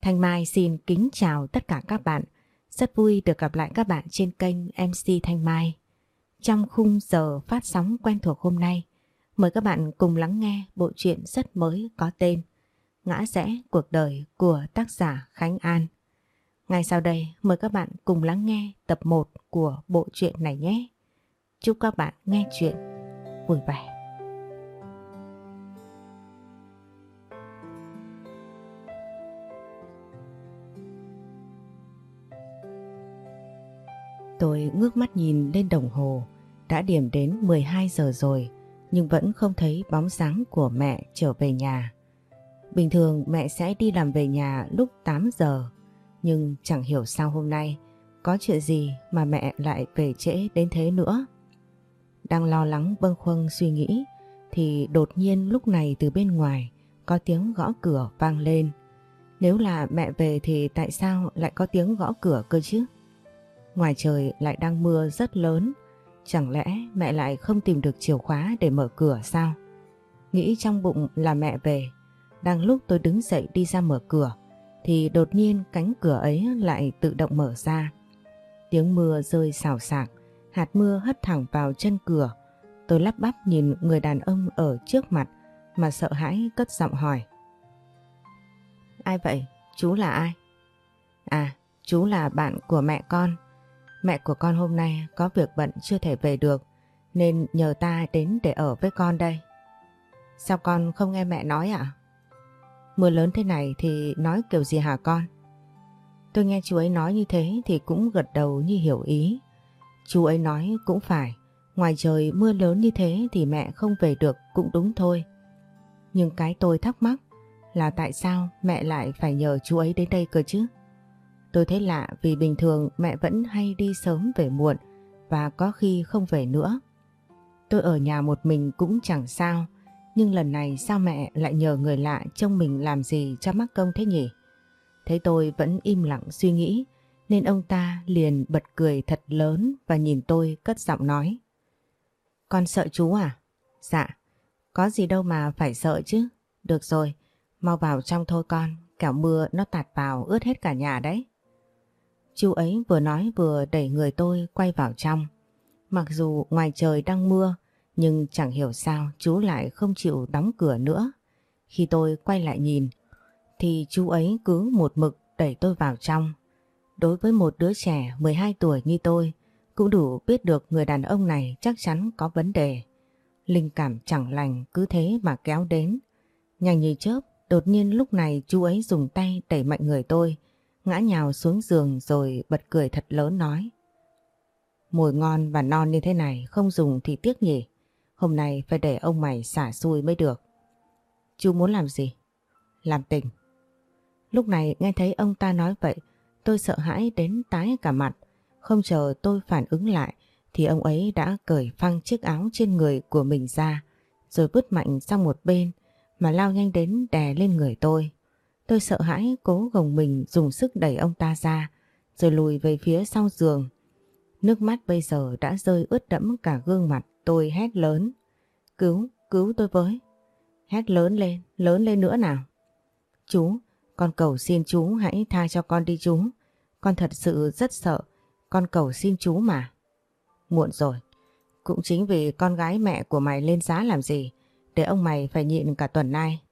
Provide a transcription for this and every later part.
Thanh Mai xin kính chào tất cả các bạn. Rất vui được gặp lại các bạn trên kênh MC Thanh Mai. Trong khung giờ phát sóng quen thuộc hôm nay, mời các bạn cùng lắng nghe bộ truyện rất mới có tên Ngã rẽ cuộc đời của tác giả Khánh An. Ngay sau đây mời các bạn cùng lắng nghe tập 1 của bộ truyện này nhé. Chúc các bạn nghe chuyện vui vẻ. Tôi ngước mắt nhìn lên đồng hồ, đã điểm đến 12 giờ rồi, nhưng vẫn không thấy bóng dáng của mẹ trở về nhà. Bình thường mẹ sẽ đi làm về nhà lúc 8 giờ, nhưng chẳng hiểu sao hôm nay có chuyện gì mà mẹ lại về trễ đến thế nữa. Đang lo lắng bâng khuâng suy nghĩ, thì đột nhiên lúc này từ bên ngoài có tiếng gõ cửa vang lên. Nếu là mẹ về thì tại sao lại có tiếng gõ cửa cơ chứ? Ngoài trời lại đang mưa rất lớn, chẳng lẽ mẹ lại không tìm được chìa khóa để mở cửa sao? Nghĩ trong bụng là mẹ về, đang lúc tôi đứng dậy đi ra mở cửa, thì đột nhiên cánh cửa ấy lại tự động mở ra. Tiếng mưa rơi xào xạc, hạt mưa hất thẳng vào chân cửa. Tôi lắp bắp nhìn người đàn ông ở trước mặt mà sợ hãi cất giọng hỏi. Ai vậy? Chú là ai? À, chú là bạn của mẹ con. Mẹ của con hôm nay có việc bận chưa thể về được nên nhờ ta đến để ở với con đây. Sao con không nghe mẹ nói ạ? Mưa lớn thế này thì nói kiểu gì hả con? Tôi nghe chú ấy nói như thế thì cũng gật đầu như hiểu ý. Chú ấy nói cũng phải, ngoài trời mưa lớn như thế thì mẹ không về được cũng đúng thôi. Nhưng cái tôi thắc mắc là tại sao mẹ lại phải nhờ chú ấy đến đây cơ chứ? Tôi thấy lạ vì bình thường mẹ vẫn hay đi sớm về muộn và có khi không về nữa. Tôi ở nhà một mình cũng chẳng sao, nhưng lần này sao mẹ lại nhờ người lạ trông mình làm gì cho mắc công thế nhỉ? Thấy tôi vẫn im lặng suy nghĩ nên ông ta liền bật cười thật lớn và nhìn tôi cất giọng nói. Con sợ chú à? Dạ, có gì đâu mà phải sợ chứ. Được rồi, mau vào trong thôi con, kẻo mưa nó tạt vào ướt hết cả nhà đấy. Chú ấy vừa nói vừa đẩy người tôi quay vào trong. Mặc dù ngoài trời đang mưa, nhưng chẳng hiểu sao chú lại không chịu đóng cửa nữa. Khi tôi quay lại nhìn, thì chú ấy cứ một mực đẩy tôi vào trong. Đối với một đứa trẻ 12 tuổi như tôi, cũng đủ biết được người đàn ông này chắc chắn có vấn đề. Linh cảm chẳng lành cứ thế mà kéo đến. Nhanh như chớp, đột nhiên lúc này chú ấy dùng tay đẩy mạnh người tôi, ngã nhào xuống giường rồi bật cười thật lớn nói. Mùi ngon và non như thế này không dùng thì tiếc nhỉ. Hôm nay phải để ông mày xả xui mới được. Chú muốn làm gì? Làm tình. Lúc này nghe thấy ông ta nói vậy, tôi sợ hãi đến tái cả mặt. Không chờ tôi phản ứng lại thì ông ấy đã cởi phăng chiếc áo trên người của mình ra rồi vứt mạnh sang một bên mà lao nhanh đến đè lên người tôi. Tôi sợ hãi cố gồng mình dùng sức đẩy ông ta ra rồi lùi về phía sau giường. Nước mắt bây giờ đã rơi ướt đẫm cả gương mặt tôi hét lớn. Cứu, cứu tôi với. Hét lớn lên, lớn lên nữa nào. Chú, con cầu xin chú hãy tha cho con đi chú. Con thật sự rất sợ, con cầu xin chú mà. Muộn rồi, cũng chính vì con gái mẹ của mày lên giá làm gì, để ông mày phải nhịn cả tuần nay.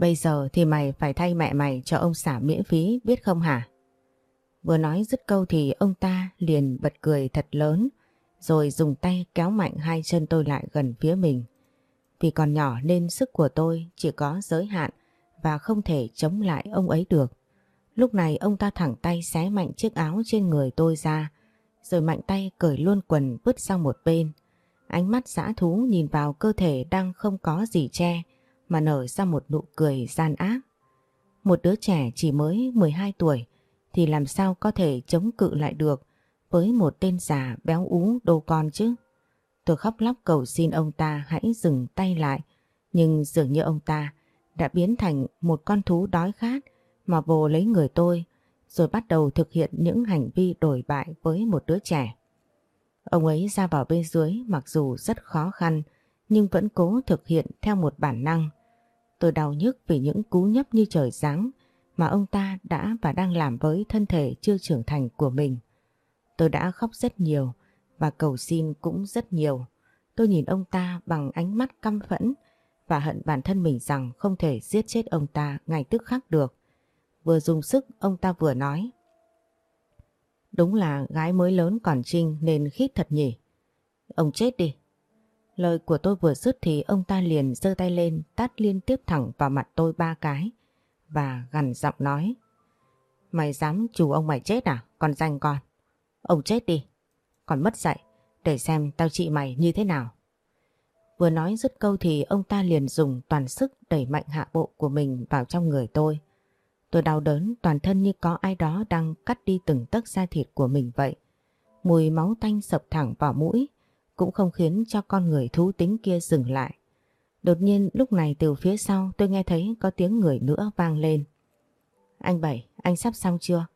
Bây giờ thì mày phải thay mẹ mày cho ông xả miễn phí, biết không hả? Vừa nói dứt câu thì ông ta liền bật cười thật lớn, rồi dùng tay kéo mạnh hai chân tôi lại gần phía mình. Vì còn nhỏ nên sức của tôi chỉ có giới hạn và không thể chống lại ông ấy được. Lúc này ông ta thẳng tay xé mạnh chiếc áo trên người tôi ra, rồi mạnh tay cởi luôn quần vứt sang một bên. Ánh mắt dã thú nhìn vào cơ thể đang không có gì che mà nở ra một nụ cười gian ác. Một đứa trẻ chỉ mới 12 tuổi thì làm sao có thể chống cự lại được với một tên già béo ú đô con chứ. Tôi khóc lóc cầu xin ông ta hãy dừng tay lại, nhưng dường như ông ta đã biến thành một con thú đói khát mà vồ lấy người tôi, rồi bắt đầu thực hiện những hành vi đổi bại với một đứa trẻ. Ông ấy ra vào bên dưới mặc dù rất khó khăn, nhưng vẫn cố thực hiện theo một bản năng. Tôi đau nhức vì những cú nhấp như trời giáng mà ông ta đã và đang làm với thân thể chưa trưởng thành của mình. Tôi đã khóc rất nhiều và cầu xin cũng rất nhiều. Tôi nhìn ông ta bằng ánh mắt căm phẫn và hận bản thân mình rằng không thể giết chết ông ta ngay tức khắc được. Vừa dùng sức, ông ta vừa nói. Đúng là gái mới lớn còn trinh nên khít thật nhỉ. Ông chết đi. Lời của tôi vừa dứt thì ông ta liền giơ tay lên, tát liên tiếp thẳng vào mặt tôi ba cái và gằn giọng nói. Mày dám chủ ông mày chết à? Còn danh con. Ông chết đi. Còn mất dạy. Để xem tao trị mày như thế nào. Vừa nói dứt câu thì ông ta liền dùng toàn sức đẩy mạnh hạ bộ của mình vào trong người tôi. Tôi đau đớn, toàn thân như có ai đó đang cắt đi từng tấc da thịt của mình vậy. Mùi máu tanh sập thẳng vào mũi cũng không khiến cho con người thú tính kia dừng lại. Đột nhiên lúc này từ phía sau tôi nghe thấy có tiếng người nữa vang lên. Anh Bảy, anh sắp xong chưa?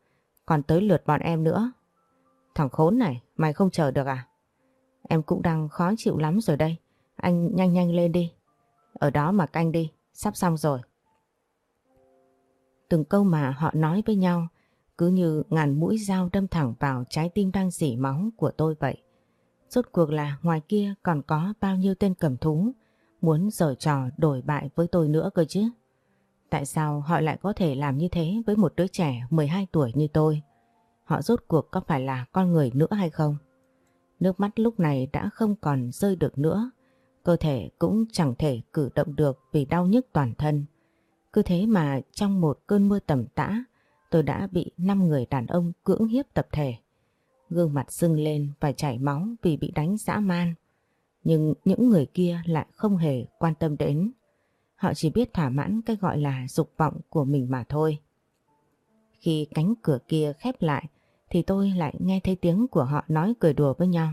Còn tới lượt bọn em nữa. Thằng khốn này, mày không chờ được à? Em cũng đang khó chịu lắm rồi đây. Anh nhanh nhanh lên đi. Ở đó mà canh đi, sắp xong rồi. Từng câu mà họ nói với nhau cứ như ngàn mũi dao đâm thẳng vào trái tim đang dỉ máu của tôi vậy. Rốt cuộc là ngoài kia còn có bao nhiêu tên cầm thú muốn giở trò đổi bại với tôi nữa cơ chứ. Tại sao họ lại có thể làm như thế với một đứa trẻ 12 tuổi như tôi? Họ rốt cuộc có phải là con người nữa hay không? Nước mắt lúc này đã không còn rơi được nữa. Cơ thể cũng chẳng thể cử động được vì đau nhức toàn thân. Cứ thế mà trong một cơn mưa tầm tã, tôi đã bị 5 người đàn ông cưỡng hiếp tập thể. Gương mặt sưng lên và chảy máu vì bị đánh dã man. Nhưng những người kia lại không hề quan tâm đến. Họ chỉ biết thỏa mãn cái gọi là dục vọng của mình mà thôi. Khi cánh cửa kia khép lại thì tôi lại nghe thấy tiếng của họ nói cười đùa với nhau.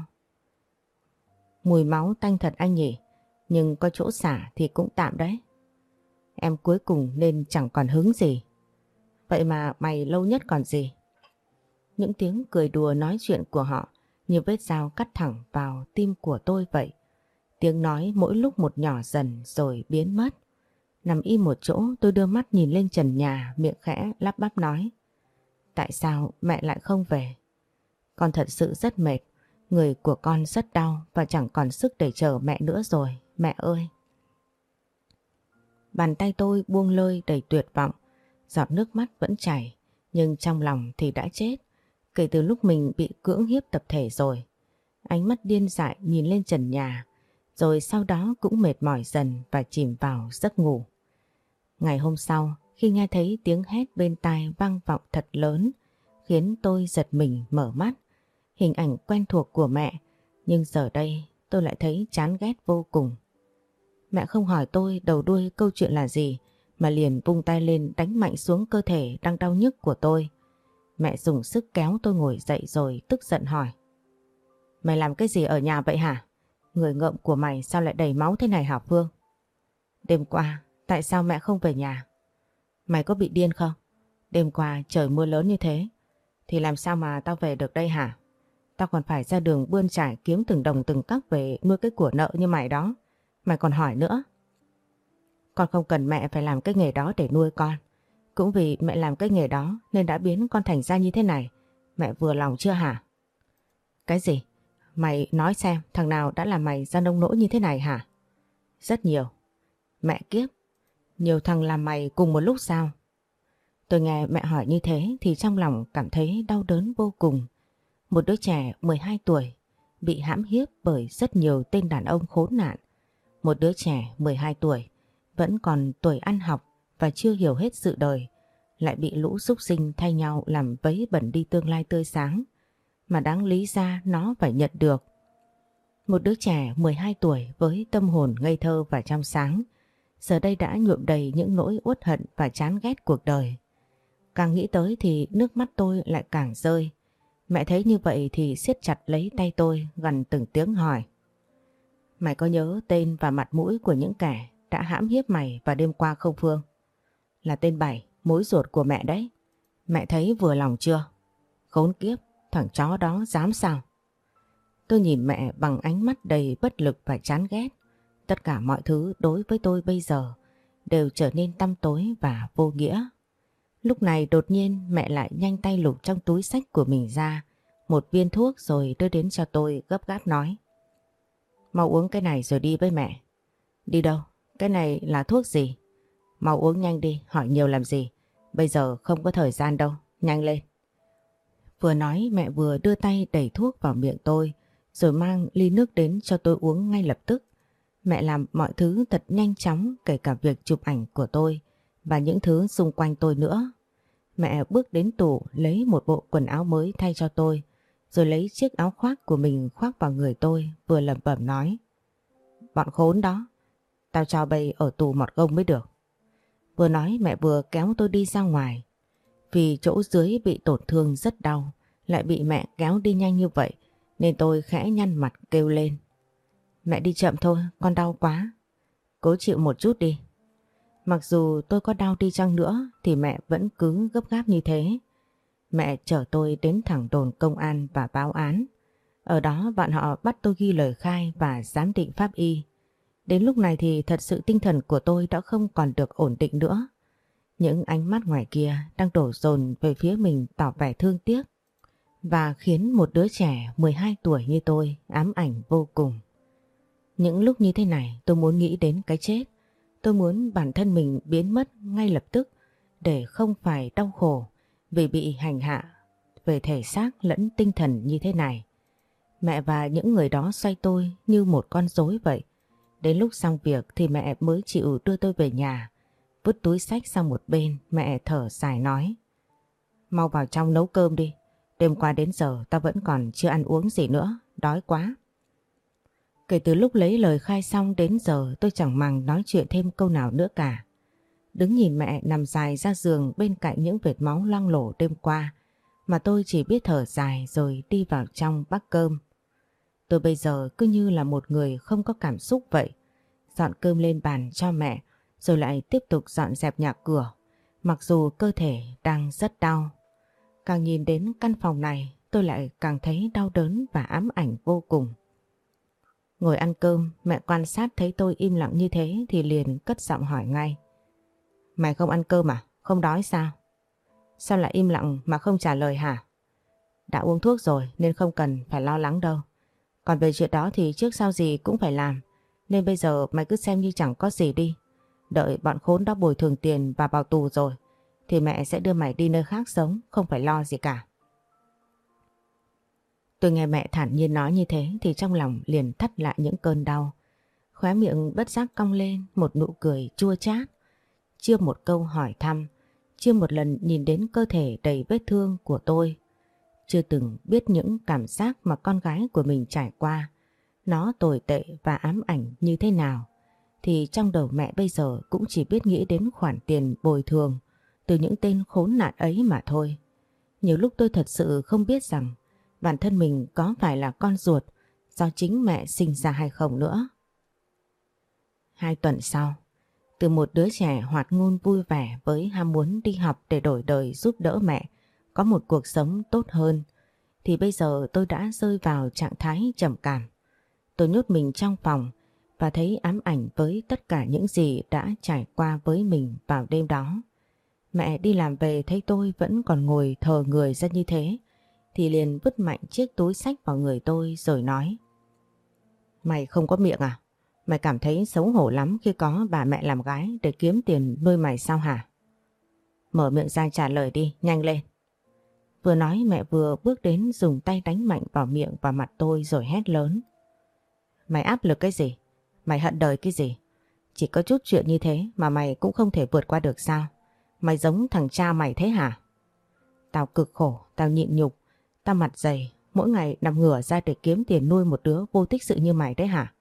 Mùi máu tanh thật anh nhỉ, nhưng có chỗ xả thì cũng tạm đấy. Em cuối cùng nên chẳng còn hứng gì. Vậy mà mày lâu nhất còn gì? Những tiếng cười đùa nói chuyện của họ như vết dao cắt thẳng vào tim của tôi vậy. Tiếng nói mỗi lúc một nhỏ dần rồi biến mất. Nằm im một chỗ, tôi đưa mắt nhìn lên trần nhà, miệng khẽ lắp bắp nói. Tại sao mẹ lại không về? Con thật sự rất mệt. Người của con rất đau và chẳng còn sức để chờ mẹ nữa rồi. Mẹ ơi! Bàn tay tôi buông lơi đầy tuyệt vọng. Giọt nước mắt vẫn chảy. Nhưng trong lòng thì đã chết. Kể từ lúc mình bị cưỡng hiếp tập thể rồi. Ánh mắt điên dại nhìn lên trần nhà. Rồi sau đó cũng mệt mỏi dần và chìm vào giấc ngủ. Ngày hôm sau, khi nghe thấy tiếng hét bên tai vang vọng thật lớn, khiến tôi giật mình mở mắt. Hình ảnh quen thuộc của mẹ, nhưng giờ đây tôi lại thấy chán ghét vô cùng. Mẹ không hỏi tôi đầu đuôi câu chuyện là gì, mà liền vung tay lên đánh mạnh xuống cơ thể đang đau nhức của tôi. Mẹ dùng sức kéo tôi ngồi dậy rồi tức giận hỏi. Mày làm cái gì ở nhà vậy hả? Người ngợm của mày sao lại đầy máu thế này hả Phương? Đêm qua, tại sao mẹ không về nhà? Mày có bị điên không? Đêm qua trời mưa lớn như thế, thì làm sao mà tao về được đây hả? Tao còn phải ra đường bươn trải kiếm từng đồng từng cắc về nuôi cái của nợ như mày đó. Mày còn hỏi nữa. Con không cần mẹ phải làm cái nghề đó để nuôi con. Cũng vì mẹ làm cái nghề đó nên đã biến con thành ra như thế này. Mẹ vừa lòng chưa hả? Cái gì? Mày nói xem, thằng nào đã làm mày ra nông nỗi như thế này hả? Rất nhiều. Mẹ kiếp. Nhiều thằng làm mày cùng một lúc sao? Tôi nghe mẹ hỏi như thế thì trong lòng cảm thấy đau đớn vô cùng. Một đứa trẻ 12 tuổi bị hãm hiếp bởi rất nhiều tên đàn ông khốn nạn. Một đứa trẻ 12 tuổi vẫn còn tuổi ăn học và chưa hiểu hết sự đời, lại bị lũ súc sinh thay nhau làm vấy bẩn đi tương lai tươi sáng mà đáng lý ra nó phải nhận được. Một đứa trẻ 12 tuổi với tâm hồn ngây thơ và trong sáng, giờ đây đã nhuộm đầy những nỗi uất hận và chán ghét cuộc đời. Càng nghĩ tới thì nước mắt tôi lại càng rơi. Mẹ thấy như vậy thì siết chặt lấy tay tôi, gần từng tiếng hỏi. Mày có nhớ tên và mặt mũi của những kẻ đã hãm hiếp mày vào đêm qua không Phương? Là tên Bảy, mối ruột của mẹ đấy. Mẹ thấy vừa lòng chưa? Khốn kiếp, thằng chó đó dám sao? Tôi nhìn mẹ bằng ánh mắt đầy bất lực và chán ghét. Tất cả mọi thứ đối với tôi bây giờ đều trở nên tăm tối và vô nghĩa. Lúc này đột nhiên mẹ lại nhanh tay lục trong túi sách của mình ra một viên thuốc rồi đưa đến cho tôi gấp gáp nói. Mau uống cái này rồi đi với mẹ. Đi đâu? Cái này là thuốc gì? Mau uống nhanh đi, hỏi nhiều làm gì? Bây giờ không có thời gian đâu, nhanh lên. Vừa nói mẹ vừa đưa tay đẩy thuốc vào miệng tôi rồi mang ly nước đến cho tôi uống ngay lập tức. Mẹ làm mọi thứ thật nhanh chóng kể cả việc chụp ảnh của tôi và những thứ xung quanh tôi nữa. Mẹ bước đến tủ lấy một bộ quần áo mới thay cho tôi rồi lấy chiếc áo khoác của mình khoác vào người tôi vừa lẩm bẩm nói. Bọn khốn đó, tao cho bầy ở tù mọt gông mới được. Vừa nói mẹ vừa kéo tôi đi ra ngoài. Vì chỗ dưới bị tổn thương rất đau, lại bị mẹ kéo đi nhanh như vậy nên tôi khẽ nhăn mặt kêu lên. Mẹ đi chậm thôi, con đau quá. Cố chịu một chút đi. Mặc dù tôi có đau đi chăng nữa thì mẹ vẫn cứ gấp gáp như thế. Mẹ chở tôi đến thẳng đồn công an và báo án. Ở đó bọn họ bắt tôi ghi lời khai và giám định pháp y. Đến lúc này thì thật sự tinh thần của tôi đã không còn được ổn định nữa. Những ánh mắt ngoài kia đang đổ dồn về phía mình tỏ vẻ thương tiếc và khiến một đứa trẻ 12 tuổi như tôi ám ảnh vô cùng. Những lúc như thế này, tôi muốn nghĩ đến cái chết. Tôi muốn bản thân mình biến mất ngay lập tức để không phải đau khổ vì bị hành hạ về thể xác lẫn tinh thần như thế này. Mẹ và những người đó xoay tôi như một con rối vậy. Đến lúc xong việc thì mẹ mới chịu đưa tôi về nhà. Vứt túi sách sang một bên, mẹ thở dài nói. Mau vào trong nấu cơm đi. Đêm qua đến giờ ta vẫn còn chưa ăn uống gì nữa, đói quá. Kể từ lúc lấy lời khai xong đến giờ tôi chẳng màng nói chuyện thêm câu nào nữa cả. Đứng nhìn mẹ nằm dài ra giường bên cạnh những vệt máu loang lổ đêm qua mà tôi chỉ biết thở dài rồi đi vào trong bắt cơm. Tôi bây giờ cứ như là một người không có cảm xúc vậy. Dọn cơm lên bàn cho mẹ rồi lại tiếp tục dọn dẹp nhà cửa mặc dù cơ thể đang rất đau. Càng nhìn đến căn phòng này tôi lại càng thấy đau đớn và ám ảnh vô cùng. Ngồi ăn cơm, mẹ quan sát thấy tôi im lặng như thế thì liền cất giọng hỏi ngay. Mày không ăn cơm à? Không đói sao? Sao lại im lặng mà không trả lời hả? Đã uống thuốc rồi nên không cần phải lo lắng đâu. Còn về chuyện đó thì trước sau gì cũng phải làm. Nên bây giờ mày cứ xem như chẳng có gì đi. Đợi bọn khốn đó bồi thường tiền và vào tù rồi. Thì mẹ sẽ đưa mày đi nơi khác sống, không phải lo gì cả. Tôi nghe mẹ thản nhiên nói như thế thì trong lòng liền thắt lại những cơn đau. Khóe miệng bất giác cong lên một nụ cười chua chát. Chưa một câu hỏi thăm, chưa một lần nhìn đến cơ thể đầy vết thương của tôi. Chưa từng biết những cảm giác mà con gái của mình trải qua. Nó tồi tệ và ám ảnh như thế nào. Thì trong đầu mẹ bây giờ cũng chỉ biết nghĩ đến khoản tiền bồi thường từ những tên khốn nạn ấy mà thôi. Nhiều lúc tôi thật sự không biết rằng bản thân mình có phải là con ruột do chính mẹ sinh ra hay không nữa. Hai tuần sau, từ một đứa trẻ hoạt ngôn vui vẻ với ham muốn đi học để đổi đời giúp đỡ mẹ, có một cuộc sống tốt hơn, thì bây giờ tôi đã rơi vào trạng thái trầm cảm. Tôi nhốt mình trong phòng và thấy ám ảnh với tất cả những gì đã trải qua với mình vào đêm đó. Mẹ đi làm về thấy tôi vẫn còn ngồi thờ người ra như thế, thì liền vứt mạnh chiếc túi sách vào người tôi rồi nói Mày không có miệng à? Mày cảm thấy xấu hổ lắm khi có bà mẹ làm gái để kiếm tiền nuôi mày sao hả? Mở miệng ra trả lời đi, nhanh lên. Vừa nói mẹ vừa bước đến dùng tay đánh mạnh vào miệng và mặt tôi rồi hét lớn. Mày áp lực cái gì? Mày hận đời cái gì? Chỉ có chút chuyện như thế mà mày cũng không thể vượt qua được sao? Mày giống thằng cha mày thế hả? Tao cực khổ, tao nhịn nhục, tao mặt dày, mỗi ngày nằm ngửa ra để kiếm tiền nuôi một đứa vô tích sự như mày đấy hả?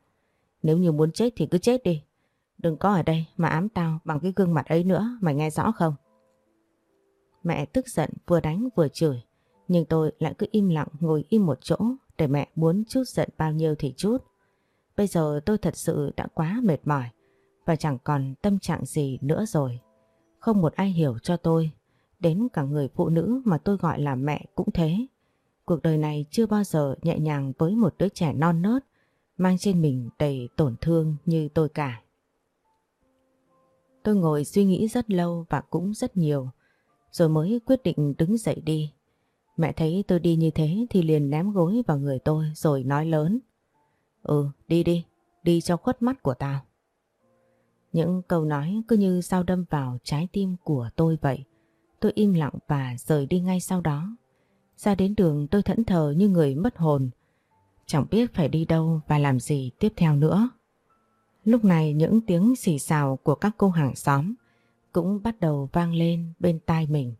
Nếu như muốn chết thì cứ chết đi. Đừng có ở đây mà ám tao bằng cái gương mặt ấy nữa, mày nghe rõ không? Mẹ tức giận vừa đánh vừa chửi, nhưng tôi lại cứ im lặng ngồi im một chỗ để mẹ muốn chút giận bao nhiêu thì chút. Bây giờ tôi thật sự đã quá mệt mỏi và chẳng còn tâm trạng gì nữa rồi. Không một ai hiểu cho tôi, đến cả người phụ nữ mà tôi gọi là mẹ cũng thế. Cuộc đời này chưa bao giờ nhẹ nhàng với một đứa trẻ non nớt mang trên mình đầy tổn thương như tôi cả. Tôi ngồi suy nghĩ rất lâu và cũng rất nhiều rồi mới quyết định đứng dậy đi. Mẹ thấy tôi đi như thế thì liền ném gối vào người tôi rồi nói lớn. Ừ, đi đi, đi cho khuất mắt của tao. Những câu nói cứ như sao đâm vào trái tim của tôi vậy. Tôi im lặng và rời đi ngay sau đó. Ra đến đường tôi thẫn thờ như người mất hồn. Chẳng biết phải đi đâu và làm gì tiếp theo nữa. Lúc này những tiếng xì xào của các cô hàng xóm cũng bắt đầu vang lên bên tai mình.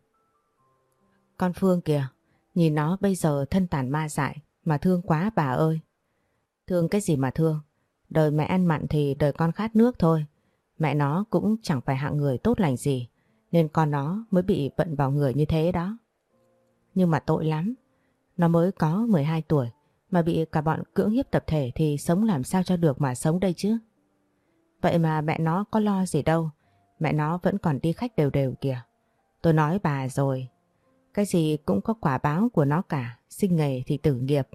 Con Phương kìa, nhìn nó bây giờ thân tàn ma dại mà thương quá bà ơi. Thương cái gì mà thương, đời mẹ ăn mặn thì đời con khát nước thôi. Mẹ nó cũng chẳng phải hạng người tốt lành gì, nên con nó mới bị bận vào người như thế đó. Nhưng mà tội lắm, nó mới có 12 tuổi mà bị cả bọn cưỡng hiếp tập thể thì sống làm sao cho được mà sống đây chứ. Vậy mà mẹ nó có lo gì đâu, mẹ nó vẫn còn đi khách đều đều kìa. Tôi nói bà rồi, cái gì cũng có quả báo của nó cả, sinh nghề thì tử nghiệp.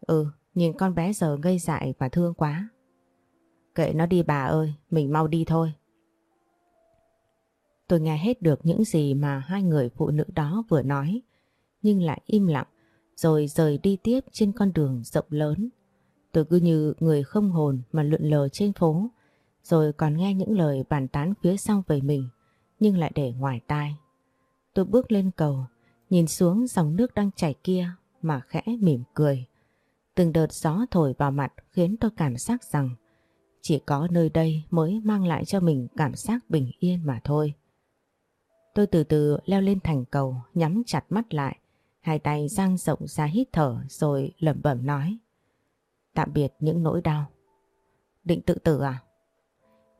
Ừ, nhìn con bé giờ ngây dại và thương quá. Kệ nó đi bà ơi, mình mau đi thôi. Tôi nghe hết được những gì mà hai người phụ nữ đó vừa nói, nhưng lại im lặng, rồi rời đi tiếp trên con đường rộng lớn. Tôi cứ như người không hồn mà lượn lờ trên phố, rồi còn nghe những lời bàn tán phía sau về mình, nhưng lại để ngoài tai. Tôi bước lên cầu, nhìn xuống dòng nước đang chảy kia mà khẽ mỉm cười. Từng đợt gió thổi vào mặt khiến tôi cảm giác rằng chỉ có nơi đây mới mang lại cho mình cảm giác bình yên mà thôi. Tôi từ từ leo lên thành cầu, nhắm chặt mắt lại, hai tay dang rộng ra hít thở rồi lẩm bẩm nói. Tạm biệt những nỗi đau. Định tự tử à?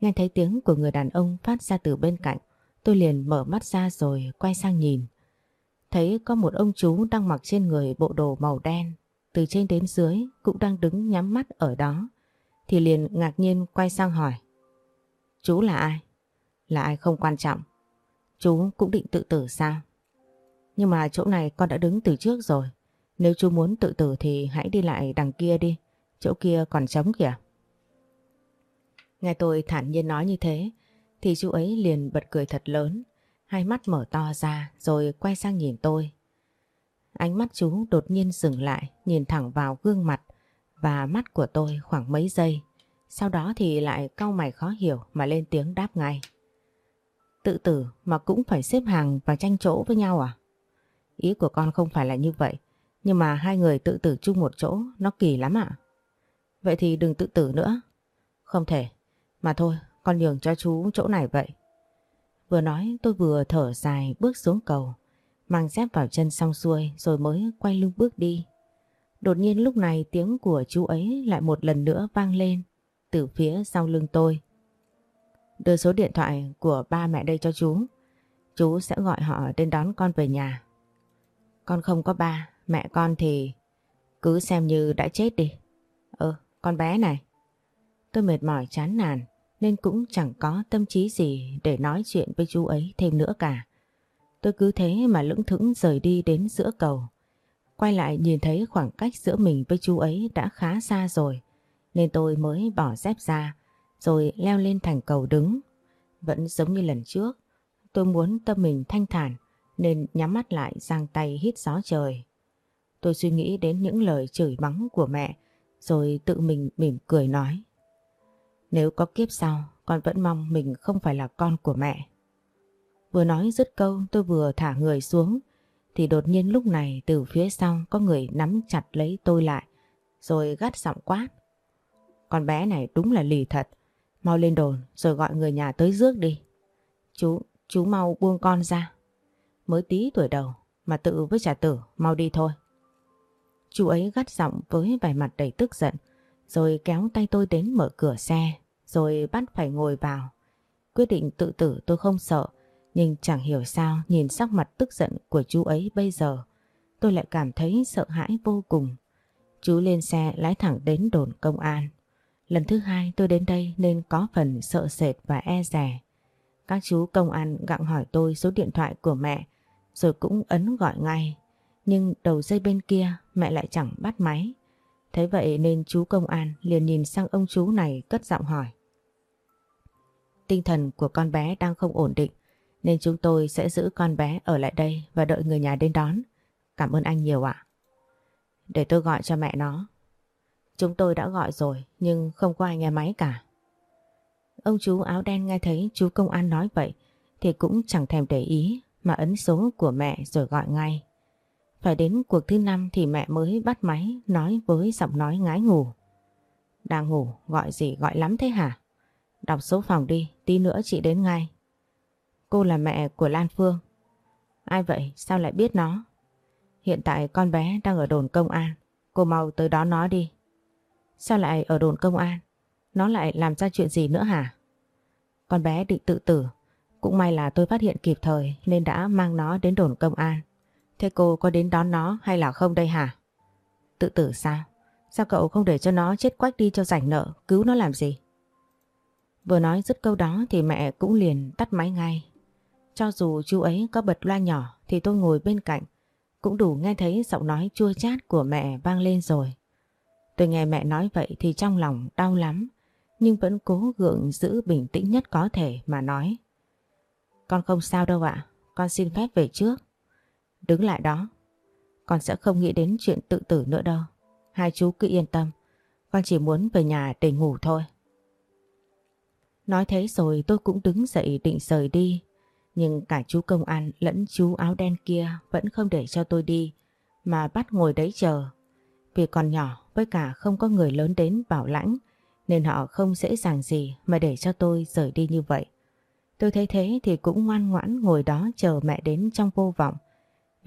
Nghe thấy tiếng của người đàn ông phát ra từ bên cạnh, tôi liền mở mắt ra rồi quay sang nhìn. Thấy có một ông chú đang mặc trên người bộ đồ màu đen, từ trên đến dưới cũng đang đứng nhắm mắt ở đó thì liền ngạc nhiên quay sang hỏi. Chú là ai? Là ai không quan trọng. Chú cũng định tự tử sao? Nhưng mà chỗ này con đã đứng từ trước rồi. Nếu chú muốn tự tử thì hãy đi lại đằng kia đi. Chỗ kia còn trống kìa. Nghe tôi thản nhiên nói như thế, thì chú ấy liền bật cười thật lớn. Hai mắt mở to ra rồi quay sang nhìn tôi. Ánh mắt chú đột nhiên dừng lại, nhìn thẳng vào gương mặt và mắt của tôi khoảng mấy giây. Sau đó thì lại cau mày khó hiểu mà lên tiếng đáp ngay. Tự tử mà cũng phải xếp hàng và tranh chỗ với nhau à? Ý của con không phải là như vậy. Nhưng mà hai người tự tử chung một chỗ nó kỳ lắm ạ. Vậy thì đừng tự tử nữa. Không thể. Mà thôi, con nhường cho chú chỗ này vậy. Vừa nói tôi vừa thở dài bước xuống cầu, mang dép vào chân xong xuôi rồi mới quay lưng bước đi. Đột nhiên lúc này tiếng của chú ấy lại một lần nữa vang lên từ phía sau lưng tôi. Đưa số điện thoại của ba mẹ đây cho chú. Chú sẽ gọi họ đến đón con về nhà. Con không có ba, mẹ con thì cứ xem như đã chết đi. ơ, con bé này. Tôi mệt mỏi chán nản nên cũng chẳng có tâm trí gì để nói chuyện với chú ấy thêm nữa cả. Tôi cứ thế mà lững thững rời đi đến giữa cầu. Quay lại nhìn thấy khoảng cách giữa mình với chú ấy đã khá xa rồi, nên tôi mới bỏ dép ra, rồi leo lên thành cầu đứng. Vẫn giống như lần trước, tôi muốn tâm mình thanh thản, nên nhắm mắt lại giang tay hít gió trời. Tôi suy nghĩ đến những lời chửi mắng của mẹ, rồi tự mình mỉm cười nói. Nếu có kiếp sau, con vẫn mong mình không phải là con của mẹ. Vừa nói dứt câu tôi vừa thả người xuống thì đột nhiên lúc này từ phía sau có người nắm chặt lấy tôi lại rồi gắt giọng quát. Con bé này đúng là lì thật. Mau lên đồn rồi gọi người nhà tới rước đi. Chú, chú mau buông con ra. Mới tí tuổi đầu mà tự với trả tử, mau đi thôi. Chú ấy gắt giọng với vẻ mặt đầy tức giận rồi kéo tay tôi đến mở cửa xe, rồi bắt phải ngồi vào. Quyết định tự tử tôi không sợ, nhưng chẳng hiểu sao nhìn sắc mặt tức giận của chú ấy bây giờ, tôi lại cảm thấy sợ hãi vô cùng. Chú lên xe lái thẳng đến đồn công an. Lần thứ hai tôi đến đây nên có phần sợ sệt và e rè. Các chú công an gặng hỏi tôi số điện thoại của mẹ, rồi cũng ấn gọi ngay. Nhưng đầu dây bên kia mẹ lại chẳng bắt máy. Thế vậy nên chú công an liền nhìn sang ông chú này cất giọng hỏi. Tinh thần của con bé đang không ổn định, Nên chúng tôi sẽ giữ con bé ở lại đây và đợi người nhà đến đón. Cảm ơn anh nhiều ạ. Để tôi gọi cho mẹ nó. Chúng tôi đã gọi rồi, nhưng không có ai nghe máy cả. Ông chú áo đen nghe thấy chú công an nói vậy thì cũng chẳng thèm để ý, mà ấn số của mẹ rồi gọi ngay. Phải đến cuộc thứ năm thì mẹ mới bắt máy nói với giọng nói ngái ngủ. Đang ngủ, gọi gì gọi lắm thế hả? Đọc số phòng đi, tí nữa chị đến ngay. Cô là mẹ của Lan Phương. Ai vậy? Sao lại biết nó? Hiện tại con bé đang ở đồn công an. Cô mau tới đó nó đi. Sao lại ở đồn công an? Nó lại làm ra chuyện gì nữa hả? Con bé định tự tử. Cũng may là tôi phát hiện kịp thời nên đã mang nó đến đồn công an. Thế cô có đến đón nó hay là không đây hả? Tự tử sao? Sao cậu không để cho nó chết quách đi cho rảnh nợ, cứu nó làm gì? Vừa nói dứt câu đó thì mẹ cũng liền tắt máy ngay. Cho dù chú ấy có bật loa nhỏ thì tôi ngồi bên cạnh cũng đủ nghe thấy giọng nói chua chát của mẹ vang lên rồi. Tôi nghe mẹ nói vậy thì trong lòng đau lắm nhưng vẫn cố gượng giữ bình tĩnh nhất có thể mà nói. Con không sao đâu ạ, con xin phép về trước. Đứng lại đó, con sẽ không nghĩ đến chuyện tự tử nữa đâu. Hai chú cứ yên tâm, con chỉ muốn về nhà để ngủ thôi. Nói thế rồi tôi cũng đứng dậy định rời đi, nhưng cả chú công an lẫn chú áo đen kia vẫn không để cho tôi đi, mà bắt ngồi đấy chờ. Vì còn nhỏ với cả không có người lớn đến bảo lãnh, nên họ không dễ dàng gì mà để cho tôi rời đi như vậy. Tôi thấy thế thì cũng ngoan ngoãn ngồi đó chờ mẹ đến trong vô vọng,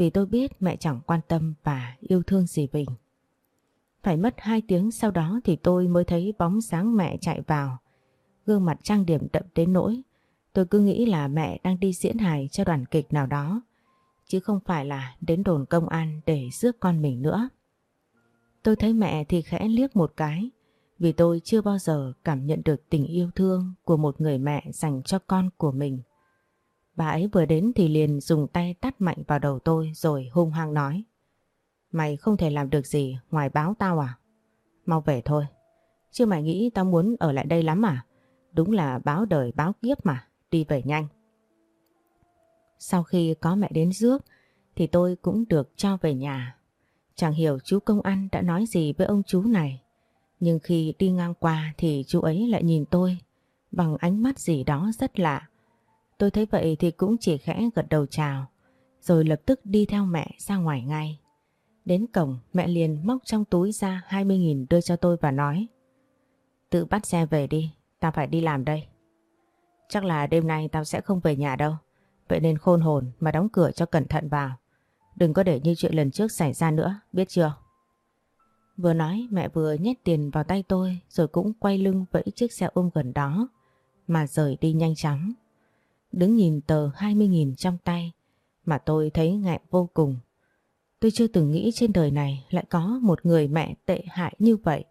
vì tôi biết mẹ chẳng quan tâm và yêu thương gì Bình. Phải mất hai tiếng sau đó thì tôi mới thấy bóng sáng mẹ chạy vào. Gương mặt trang điểm đậm đến nỗi. Tôi cứ nghĩ là mẹ đang đi diễn hài cho đoàn kịch nào đó. Chứ không phải là đến đồn công an để rước con mình nữa. Tôi thấy mẹ thì khẽ liếc một cái. Vì tôi chưa bao giờ cảm nhận được tình yêu thương của một người mẹ dành cho con của mình. Bà ấy vừa đến thì liền dùng tay tắt mạnh vào đầu tôi rồi hung hăng nói. Mày không thể làm được gì ngoài báo tao à? Mau về thôi. Chứ mày nghĩ tao muốn ở lại đây lắm à? Đúng là báo đời báo kiếp mà. Đi về nhanh. Sau khi có mẹ đến rước, thì tôi cũng được cho về nhà. Chẳng hiểu chú công an đã nói gì với ông chú này. Nhưng khi đi ngang qua thì chú ấy lại nhìn tôi, bằng ánh mắt gì đó rất lạ. Tôi thấy vậy thì cũng chỉ khẽ gật đầu chào rồi lập tức đi theo mẹ ra ngoài ngay. Đến cổng mẹ liền móc trong túi ra 20.000 đưa cho tôi và nói Tự bắt xe về đi, tao phải đi làm đây. Chắc là đêm nay tao sẽ không về nhà đâu. Vậy nên khôn hồn mà đóng cửa cho cẩn thận vào. Đừng có để như chuyện lần trước xảy ra nữa, biết chưa? Vừa nói mẹ vừa nhét tiền vào tay tôi rồi cũng quay lưng vẫy chiếc xe ôm gần đó mà rời đi nhanh chóng. Đứng nhìn tờ 20.000 trong tay mà tôi thấy ngại vô cùng. Tôi chưa từng nghĩ trên đời này lại có một người mẹ tệ hại như vậy.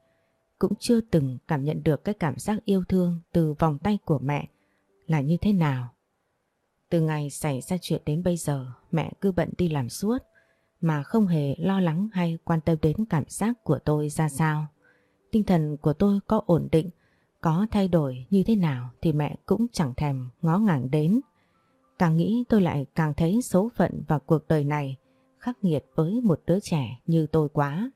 Cũng chưa từng cảm nhận được cái cảm giác yêu thương từ vòng tay của mẹ là như thế nào. Từ ngày xảy ra chuyện đến bây giờ mẹ cứ bận đi làm suốt mà không hề lo lắng hay quan tâm đến cảm giác của tôi ra sao. Tinh thần của tôi có ổn định, có thay đổi như thế nào thì mẹ cũng chẳng thèm ngó ngàng đến. Càng nghĩ tôi lại càng thấy số phận và cuộc đời này khắc nghiệt với một đứa trẻ như tôi quá.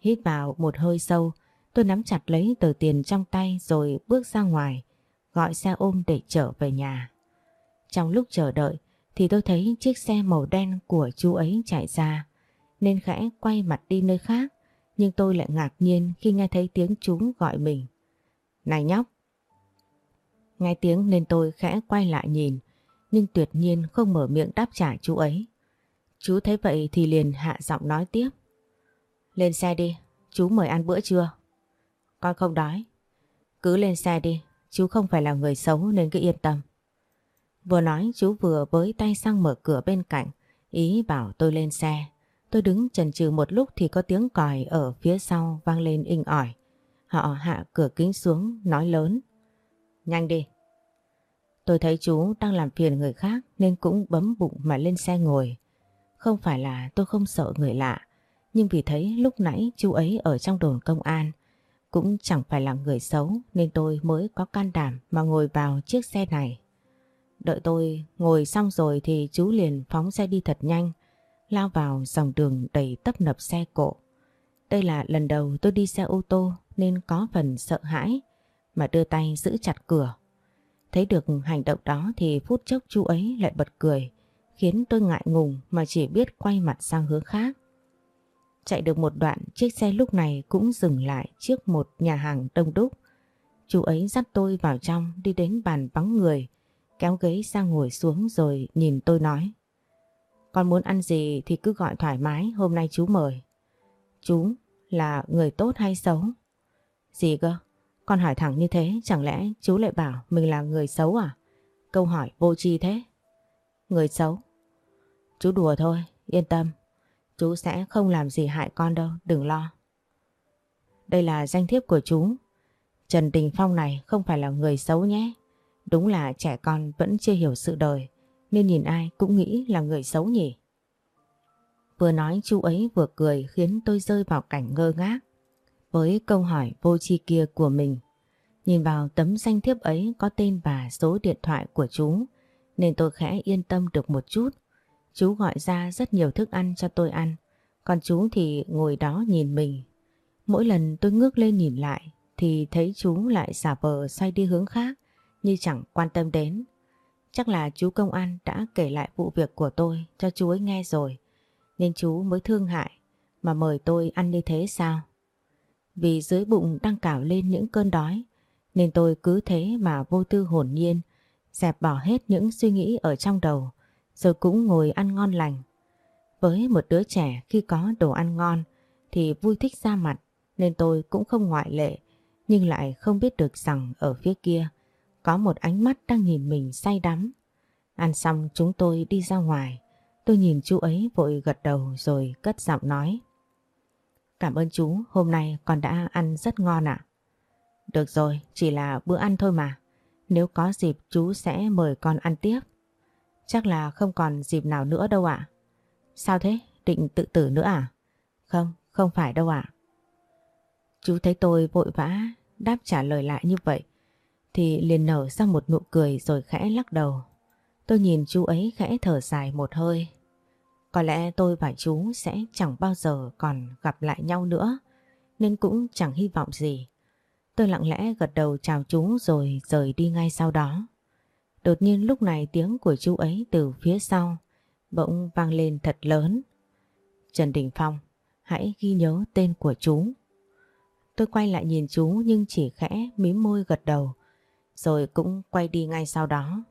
Hít vào một hơi sâu, tôi nắm chặt lấy tờ tiền trong tay rồi bước ra ngoài, gọi xe ôm để trở về nhà. Trong lúc chờ đợi thì tôi thấy chiếc xe màu đen của chú ấy chạy ra, nên khẽ quay mặt đi nơi khác, nhưng tôi lại ngạc nhiên khi nghe thấy tiếng chú gọi mình. Này nhóc! Nghe tiếng nên tôi khẽ quay lại nhìn, nhưng tuyệt nhiên không mở miệng đáp trả chú ấy. Chú thấy vậy thì liền hạ giọng nói tiếp. Lên xe đi, chú mời ăn bữa trưa. Con không đói. Cứ lên xe đi, chú không phải là người xấu nên cứ yên tâm. Vừa nói chú vừa với tay sang mở cửa bên cạnh, ý bảo tôi lên xe. Tôi đứng chần chừ một lúc thì có tiếng còi ở phía sau vang lên inh ỏi. Họ hạ cửa kính xuống, nói lớn. Nhanh đi. Tôi thấy chú đang làm phiền người khác nên cũng bấm bụng mà lên xe ngồi. Không phải là tôi không sợ người lạ, nhưng vì thấy lúc nãy chú ấy ở trong đồn công an cũng chẳng phải là người xấu nên tôi mới có can đảm mà ngồi vào chiếc xe này. Đợi tôi ngồi xong rồi thì chú liền phóng xe đi thật nhanh, lao vào dòng đường đầy tấp nập xe cộ. Đây là lần đầu tôi đi xe ô tô nên có phần sợ hãi mà đưa tay giữ chặt cửa. Thấy được hành động đó thì phút chốc chú ấy lại bật cười, khiến tôi ngại ngùng mà chỉ biết quay mặt sang hướng khác. Chạy được một đoạn, chiếc xe lúc này cũng dừng lại trước một nhà hàng đông đúc. Chú ấy dắt tôi vào trong đi đến bàn vắng người, kéo ghế sang ngồi xuống rồi nhìn tôi nói. Con muốn ăn gì thì cứ gọi thoải mái, hôm nay chú mời. Chú là người tốt hay xấu? Gì cơ? Con hỏi thẳng như thế chẳng lẽ chú lại bảo mình là người xấu à? Câu hỏi vô tri thế. Người xấu? Chú đùa thôi, yên tâm. Chú sẽ không làm gì hại con đâu, đừng lo. Đây là danh thiếp của chú. Trần Đình Phong này không phải là người xấu nhé. Đúng là trẻ con vẫn chưa hiểu sự đời nên nhìn ai cũng nghĩ là người xấu nhỉ. Vừa nói chú ấy vừa cười khiến tôi rơi vào cảnh ngơ ngác với câu hỏi vô tri kia của mình. Nhìn vào tấm danh thiếp ấy có tên và số điện thoại của chú nên tôi khẽ yên tâm được một chút. Chú gọi ra rất nhiều thức ăn cho tôi ăn, còn chú thì ngồi đó nhìn mình. Mỗi lần tôi ngước lên nhìn lại thì thấy chú lại xả vờ xoay đi hướng khác như chẳng quan tâm đến. Chắc là chú công an đã kể lại vụ việc của tôi cho chú ấy nghe rồi, nên chú mới thương hại mà mời tôi ăn như thế sao? Vì dưới bụng đang cào lên những cơn đói, nên tôi cứ thế mà vô tư hồn nhiên, dẹp bỏ hết những suy nghĩ ở trong đầu, rồi cũng ngồi ăn ngon lành. Với một đứa trẻ khi có đồ ăn ngon thì vui thích ra mặt, nên tôi cũng không ngoại lệ, nhưng lại không biết được rằng ở phía kia có một ánh mắt đang nhìn mình say đắm. Ăn xong chúng tôi đi ra ngoài. Tôi nhìn chú ấy vội gật đầu rồi cất giọng nói. Cảm ơn chú, hôm nay con đã ăn rất ngon ạ. Được rồi, chỉ là bữa ăn thôi mà. Nếu có dịp chú sẽ mời con ăn tiếp. Chắc là không còn dịp nào nữa đâu ạ. Sao thế? Định tự tử nữa à? Không, không phải đâu ạ. Chú thấy tôi vội vã đáp trả lời lại như vậy thì liền nở ra một nụ cười rồi khẽ lắc đầu. Tôi nhìn chú ấy khẽ thở dài một hơi. Có lẽ tôi và chú sẽ chẳng bao giờ còn gặp lại nhau nữa, nên cũng chẳng hy vọng gì. Tôi lặng lẽ gật đầu chào chú rồi rời đi ngay sau đó. Đột nhiên lúc này tiếng của chú ấy từ phía sau bỗng vang lên thật lớn. Trần Đình Phong, hãy ghi nhớ tên của chú. Tôi quay lại nhìn chú nhưng chỉ khẽ mím môi gật đầu rồi cũng quay đi ngay sau đó.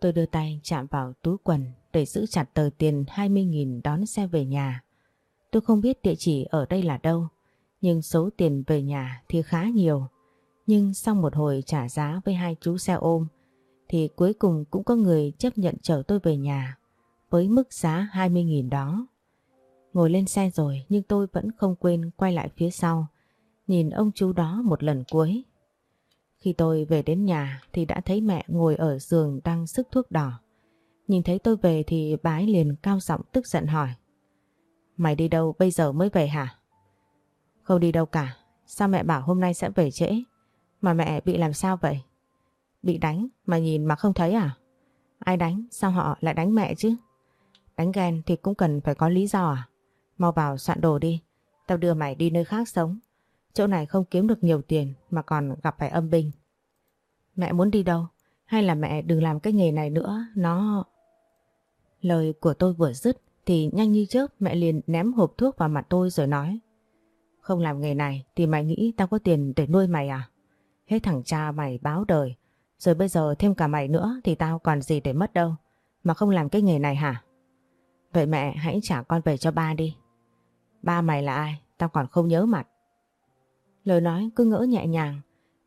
Tôi đưa tay chạm vào túi quần để giữ chặt tờ tiền 20.000 đón xe về nhà. Tôi không biết địa chỉ ở đây là đâu, nhưng số tiền về nhà thì khá nhiều. Nhưng sau một hồi trả giá với hai chú xe ôm, thì cuối cùng cũng có người chấp nhận chở tôi về nhà với mức giá 20.000 đó. Ngồi lên xe rồi nhưng tôi vẫn không quên quay lại phía sau, nhìn ông chú đó một lần cuối. Khi tôi về đến nhà thì đã thấy mẹ ngồi ở giường đang sức thuốc đỏ. Nhìn thấy tôi về thì bái liền cao giọng tức giận hỏi. Mày đi đâu bây giờ mới về hả? Không đi đâu cả. Sao mẹ bảo hôm nay sẽ về trễ? Mà mẹ bị làm sao vậy? Bị đánh mà nhìn mà không thấy à? Ai đánh? Sao họ lại đánh mẹ chứ? Đánh ghen thì cũng cần phải có lý do à? Mau vào soạn đồ đi. Tao đưa mày đi nơi khác sống. Chỗ này không kiếm được nhiều tiền mà còn gặp phải âm binh. Mẹ muốn đi đâu? Hay là mẹ đừng làm cái nghề này nữa, nó... Lời của tôi vừa dứt thì nhanh như chớp mẹ liền ném hộp thuốc vào mặt tôi rồi nói. Không làm nghề này thì mày nghĩ tao có tiền để nuôi mày à? Hết thằng cha mày báo đời, rồi bây giờ thêm cả mày nữa thì tao còn gì để mất đâu, mà không làm cái nghề này hả? Vậy mẹ hãy trả con về cho ba đi. Ba mày là ai? Tao còn không nhớ mặt. Lời nói cứ ngỡ nhẹ nhàng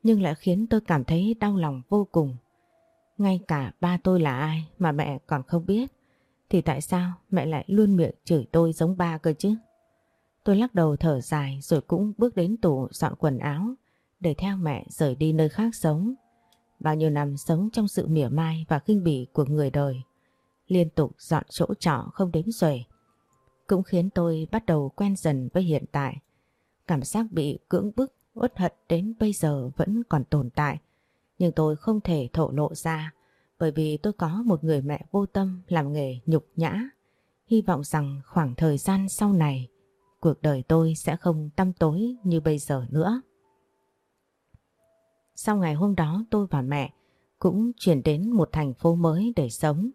nhưng lại khiến tôi cảm thấy đau lòng vô cùng. Ngay cả ba tôi là ai mà mẹ còn không biết thì tại sao mẹ lại luôn miệng chửi tôi giống ba cơ chứ? Tôi lắc đầu thở dài rồi cũng bước đến tủ dọn quần áo để theo mẹ rời đi nơi khác sống. Bao nhiêu năm sống trong sự mỉa mai và khinh bỉ của người đời liên tục dọn chỗ trọ không đếm xuể cũng khiến tôi bắt đầu quen dần với hiện tại Cảm giác bị cưỡng bức, uất hận đến bây giờ vẫn còn tồn tại. Nhưng tôi không thể thổ lộ ra bởi vì tôi có một người mẹ vô tâm làm nghề nhục nhã. Hy vọng rằng khoảng thời gian sau này cuộc đời tôi sẽ không tăm tối như bây giờ nữa. Sau ngày hôm đó tôi và mẹ cũng chuyển đến một thành phố mới để sống.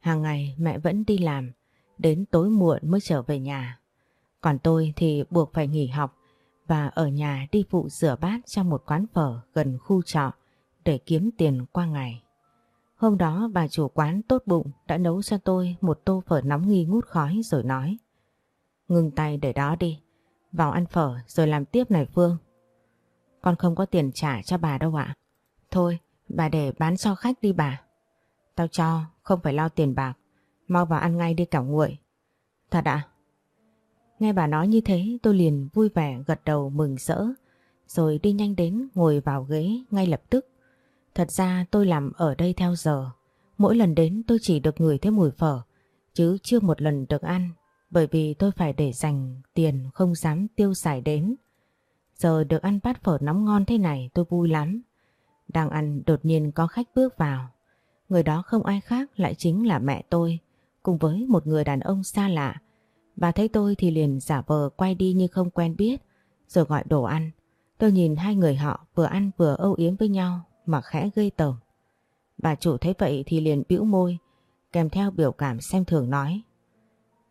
Hàng ngày mẹ vẫn đi làm, đến tối muộn mới trở về nhà. Còn tôi thì buộc phải nghỉ học và ở nhà đi phụ rửa bát trong một quán phở gần khu trọ để kiếm tiền qua ngày. Hôm đó bà chủ quán tốt bụng đã nấu cho tôi một tô phở nóng nghi ngút khói rồi nói Ngừng tay để đó đi, vào ăn phở rồi làm tiếp này Phương. Con không có tiền trả cho bà đâu ạ. Thôi, bà để bán cho khách đi bà. Tao cho, không phải lo tiền bạc. Mau vào ăn ngay đi cả nguội. Thật ạ? Nghe bà nói như thế tôi liền vui vẻ gật đầu mừng rỡ. Rồi đi nhanh đến ngồi vào ghế ngay lập tức. Thật ra tôi làm ở đây theo giờ. Mỗi lần đến tôi chỉ được ngửi thấy mùi phở. Chứ chưa một lần được ăn. Bởi vì tôi phải để dành tiền không dám tiêu xài đến. Giờ được ăn bát phở nóng ngon thế này tôi vui lắm. Đang ăn đột nhiên có khách bước vào. Người đó không ai khác lại chính là mẹ tôi, cùng với một người đàn ông xa lạ. Bà thấy tôi thì liền giả vờ quay đi như không quen biết, rồi gọi đồ ăn. Tôi nhìn hai người họ vừa ăn vừa âu yếm với nhau mà khẽ gây tởm. Bà chủ thấy vậy thì liền bĩu môi, kèm theo biểu cảm xem thường nói.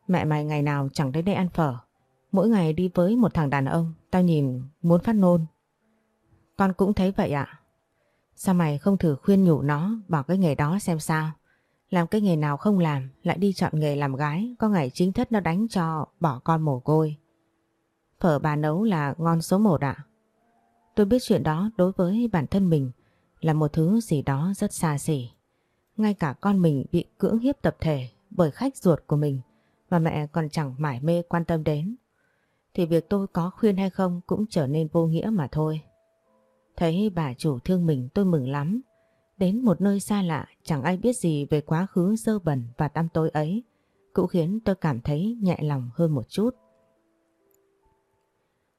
Mẹ mày ngày nào chẳng đến đây ăn phở, mỗi ngày đi với một thằng đàn ông, tao nhìn muốn phát nôn. Con cũng thấy vậy ạ. Sao mày không thử khuyên nhủ nó bỏ cái nghề đó xem sao? Làm cái nghề nào không làm lại đi chọn nghề làm gái có ngày chính thất nó đánh cho bỏ con mồ côi. Phở bà nấu là ngon số một ạ. Tôi biết chuyện đó đối với bản thân mình là một thứ gì đó rất xa xỉ. Ngay cả con mình bị cưỡng hiếp tập thể bởi khách ruột của mình mà mẹ còn chẳng mải mê quan tâm đến. Thì việc tôi có khuyên hay không cũng trở nên vô nghĩa mà thôi. Thấy bà chủ thương mình tôi mừng lắm. Đến một nơi xa lạ, chẳng ai biết gì về quá khứ dơ bẩn và tăm tối ấy, cũng khiến tôi cảm thấy nhẹ lòng hơn một chút.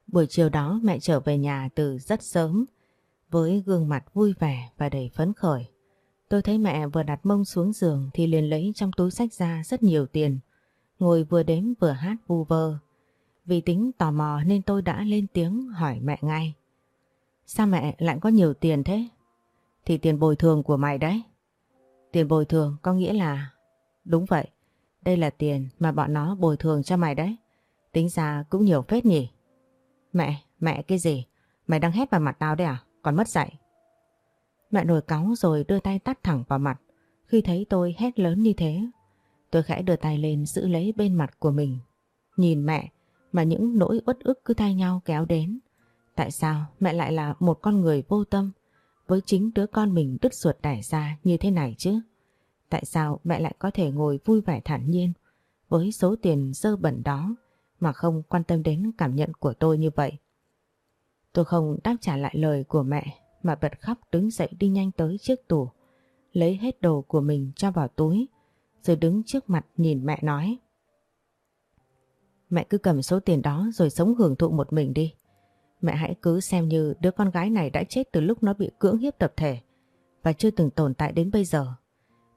Buổi chiều đó mẹ trở về nhà từ rất sớm với gương mặt vui vẻ và đầy phấn khởi. Tôi thấy mẹ vừa đặt mông xuống giường thì liền lấy trong túi sách ra rất nhiều tiền, ngồi vừa đếm vừa hát vu vơ. Vì tính tò mò nên tôi đã lên tiếng hỏi mẹ ngay. Sao mẹ lại có nhiều tiền thế? Thì tiền bồi thường của mày đấy. Tiền bồi thường có nghĩa là... Đúng vậy, đây là tiền mà bọn nó bồi thường cho mày đấy. Tính ra cũng nhiều phết nhỉ. Mẹ, mẹ cái gì? Mày đang hét vào mặt tao đấy à? Còn mất dạy. Mẹ nổi cáu rồi đưa tay tắt thẳng vào mặt. Khi thấy tôi hét lớn như thế, tôi khẽ đưa tay lên giữ lấy bên mặt của mình. Nhìn mẹ mà những nỗi uất ức cứ thay nhau kéo đến. Tại sao mẹ lại là một con người vô tâm với chính đứa con mình đứt ruột đẻ ra như thế này chứ? Tại sao mẹ lại có thể ngồi vui vẻ thản nhiên với số tiền dơ bẩn đó mà không quan tâm đến cảm nhận của tôi như vậy? Tôi không đáp trả lại lời của mẹ mà bật khóc đứng dậy đi nhanh tới chiếc tủ, lấy hết đồ của mình cho vào túi, rồi đứng trước mặt nhìn mẹ nói. Mẹ cứ cầm số tiền đó rồi sống hưởng thụ một mình đi. Mẹ hãy cứ xem như đứa con gái này đã chết từ lúc nó bị cưỡng hiếp tập thể và chưa từng tồn tại đến bây giờ.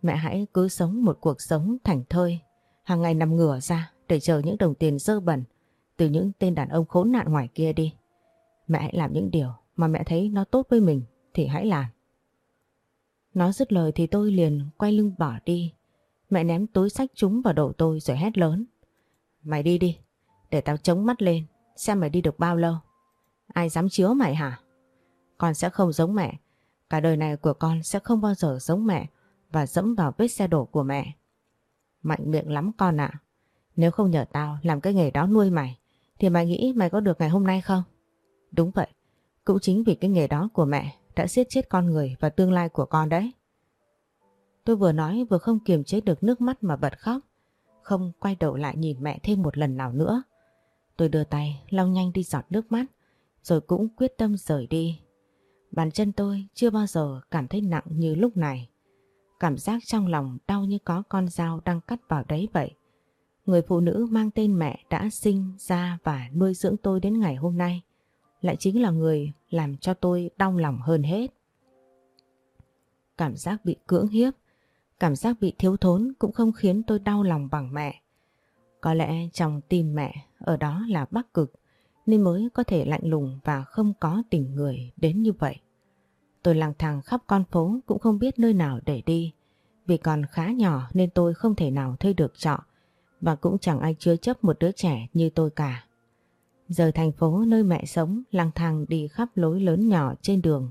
Mẹ hãy cứ sống một cuộc sống thảnh thơi, hàng ngày nằm ngửa ra để chờ những đồng tiền dơ bẩn từ những tên đàn ông khốn nạn ngoài kia đi. Mẹ hãy làm những điều mà mẹ thấy nó tốt với mình thì hãy làm. Nói dứt lời thì tôi liền quay lưng bỏ đi. Mẹ ném túi sách chúng vào đầu tôi rồi hét lớn. Mày đi đi, để tao chống mắt lên, xem mày đi được bao lâu. Ai dám chiếu mày hả? Con sẽ không giống mẹ. Cả đời này của con sẽ không bao giờ giống mẹ và dẫm vào vết xe đổ của mẹ. Mạnh miệng lắm con ạ. Nếu không nhờ tao làm cái nghề đó nuôi mày thì mày nghĩ mày có được ngày hôm nay không? Đúng vậy. Cũng chính vì cái nghề đó của mẹ đã giết chết con người và tương lai của con đấy. Tôi vừa nói vừa không kiềm chế được nước mắt mà bật khóc. Không quay đầu lại nhìn mẹ thêm một lần nào nữa. Tôi đưa tay lau nhanh đi giọt nước mắt, rồi cũng quyết tâm rời đi. Bàn chân tôi chưa bao giờ cảm thấy nặng như lúc này. Cảm giác trong lòng đau như có con dao đang cắt vào đấy vậy. Người phụ nữ mang tên mẹ đã sinh ra và nuôi dưỡng tôi đến ngày hôm nay lại chính là người làm cho tôi đau lòng hơn hết. Cảm giác bị cưỡng hiếp, Cảm giác bị thiếu thốn cũng không khiến tôi đau lòng bằng mẹ. Có lẽ trong tim mẹ ở đó là bắc cực, nên mới có thể lạnh lùng và không có tình người đến như vậy. Tôi lang thang khắp con phố cũng không biết nơi nào để đi. Vì còn khá nhỏ nên tôi không thể nào thuê được trọ, và cũng chẳng ai chứa chấp một đứa trẻ như tôi cả. Rời thành phố nơi mẹ sống lang thang đi khắp lối lớn nhỏ trên đường.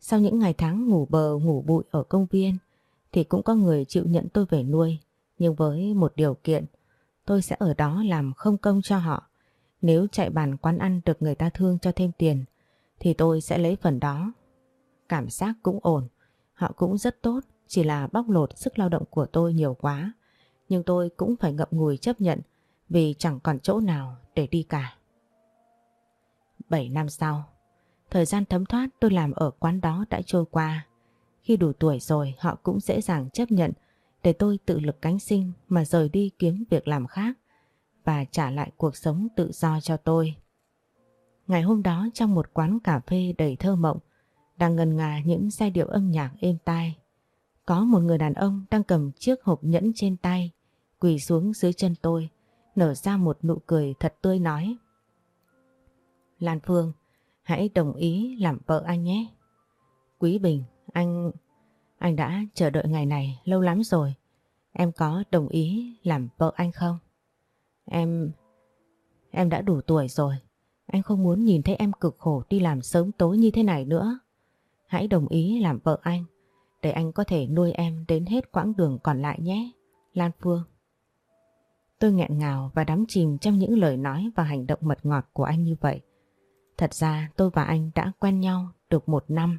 Sau những ngày tháng ngủ bờ ngủ bụi ở công viên thì cũng có người chịu nhận tôi về nuôi. Nhưng với một điều kiện tôi sẽ ở đó làm không công cho họ. Nếu chạy bàn quán ăn được người ta thương cho thêm tiền thì tôi sẽ lấy phần đó. Cảm giác cũng ổn, họ cũng rất tốt, chỉ là bóc lột sức lao động của tôi nhiều quá. Nhưng tôi cũng phải ngậm ngùi chấp nhận vì chẳng còn chỗ nào để đi cả. 7 năm sau, thời gian thấm thoát tôi làm ở quán đó đã trôi qua. Khi đủ tuổi rồi họ cũng dễ dàng chấp nhận để tôi tự lực cánh sinh mà rời đi kiếm việc làm khác và trả lại cuộc sống tự do cho tôi. Ngày hôm đó trong một quán cà phê đầy thơ mộng đang ngân ngà những giai điệu âm nhạc êm tai. Có một người đàn ông đang cầm chiếc hộp nhẫn trên tay quỳ xuống dưới chân tôi nở ra một nụ cười thật tươi nói Lan Phương, hãy đồng ý làm vợ anh nhé. Quý Bình, anh... Anh đã chờ đợi ngày này lâu lắm rồi. Em có đồng ý làm vợ anh không? Em... Em đã đủ tuổi rồi. Anh không muốn nhìn thấy em cực khổ đi làm sớm tối như thế này nữa. Hãy đồng ý làm vợ anh để anh có thể nuôi em đến hết quãng đường còn lại nhé. Lan Phương. Tôi nghẹn ngào và đắm chìm trong những lời nói và hành động mật ngọt của anh như vậy. Thật ra tôi và anh đã quen nhau được một năm.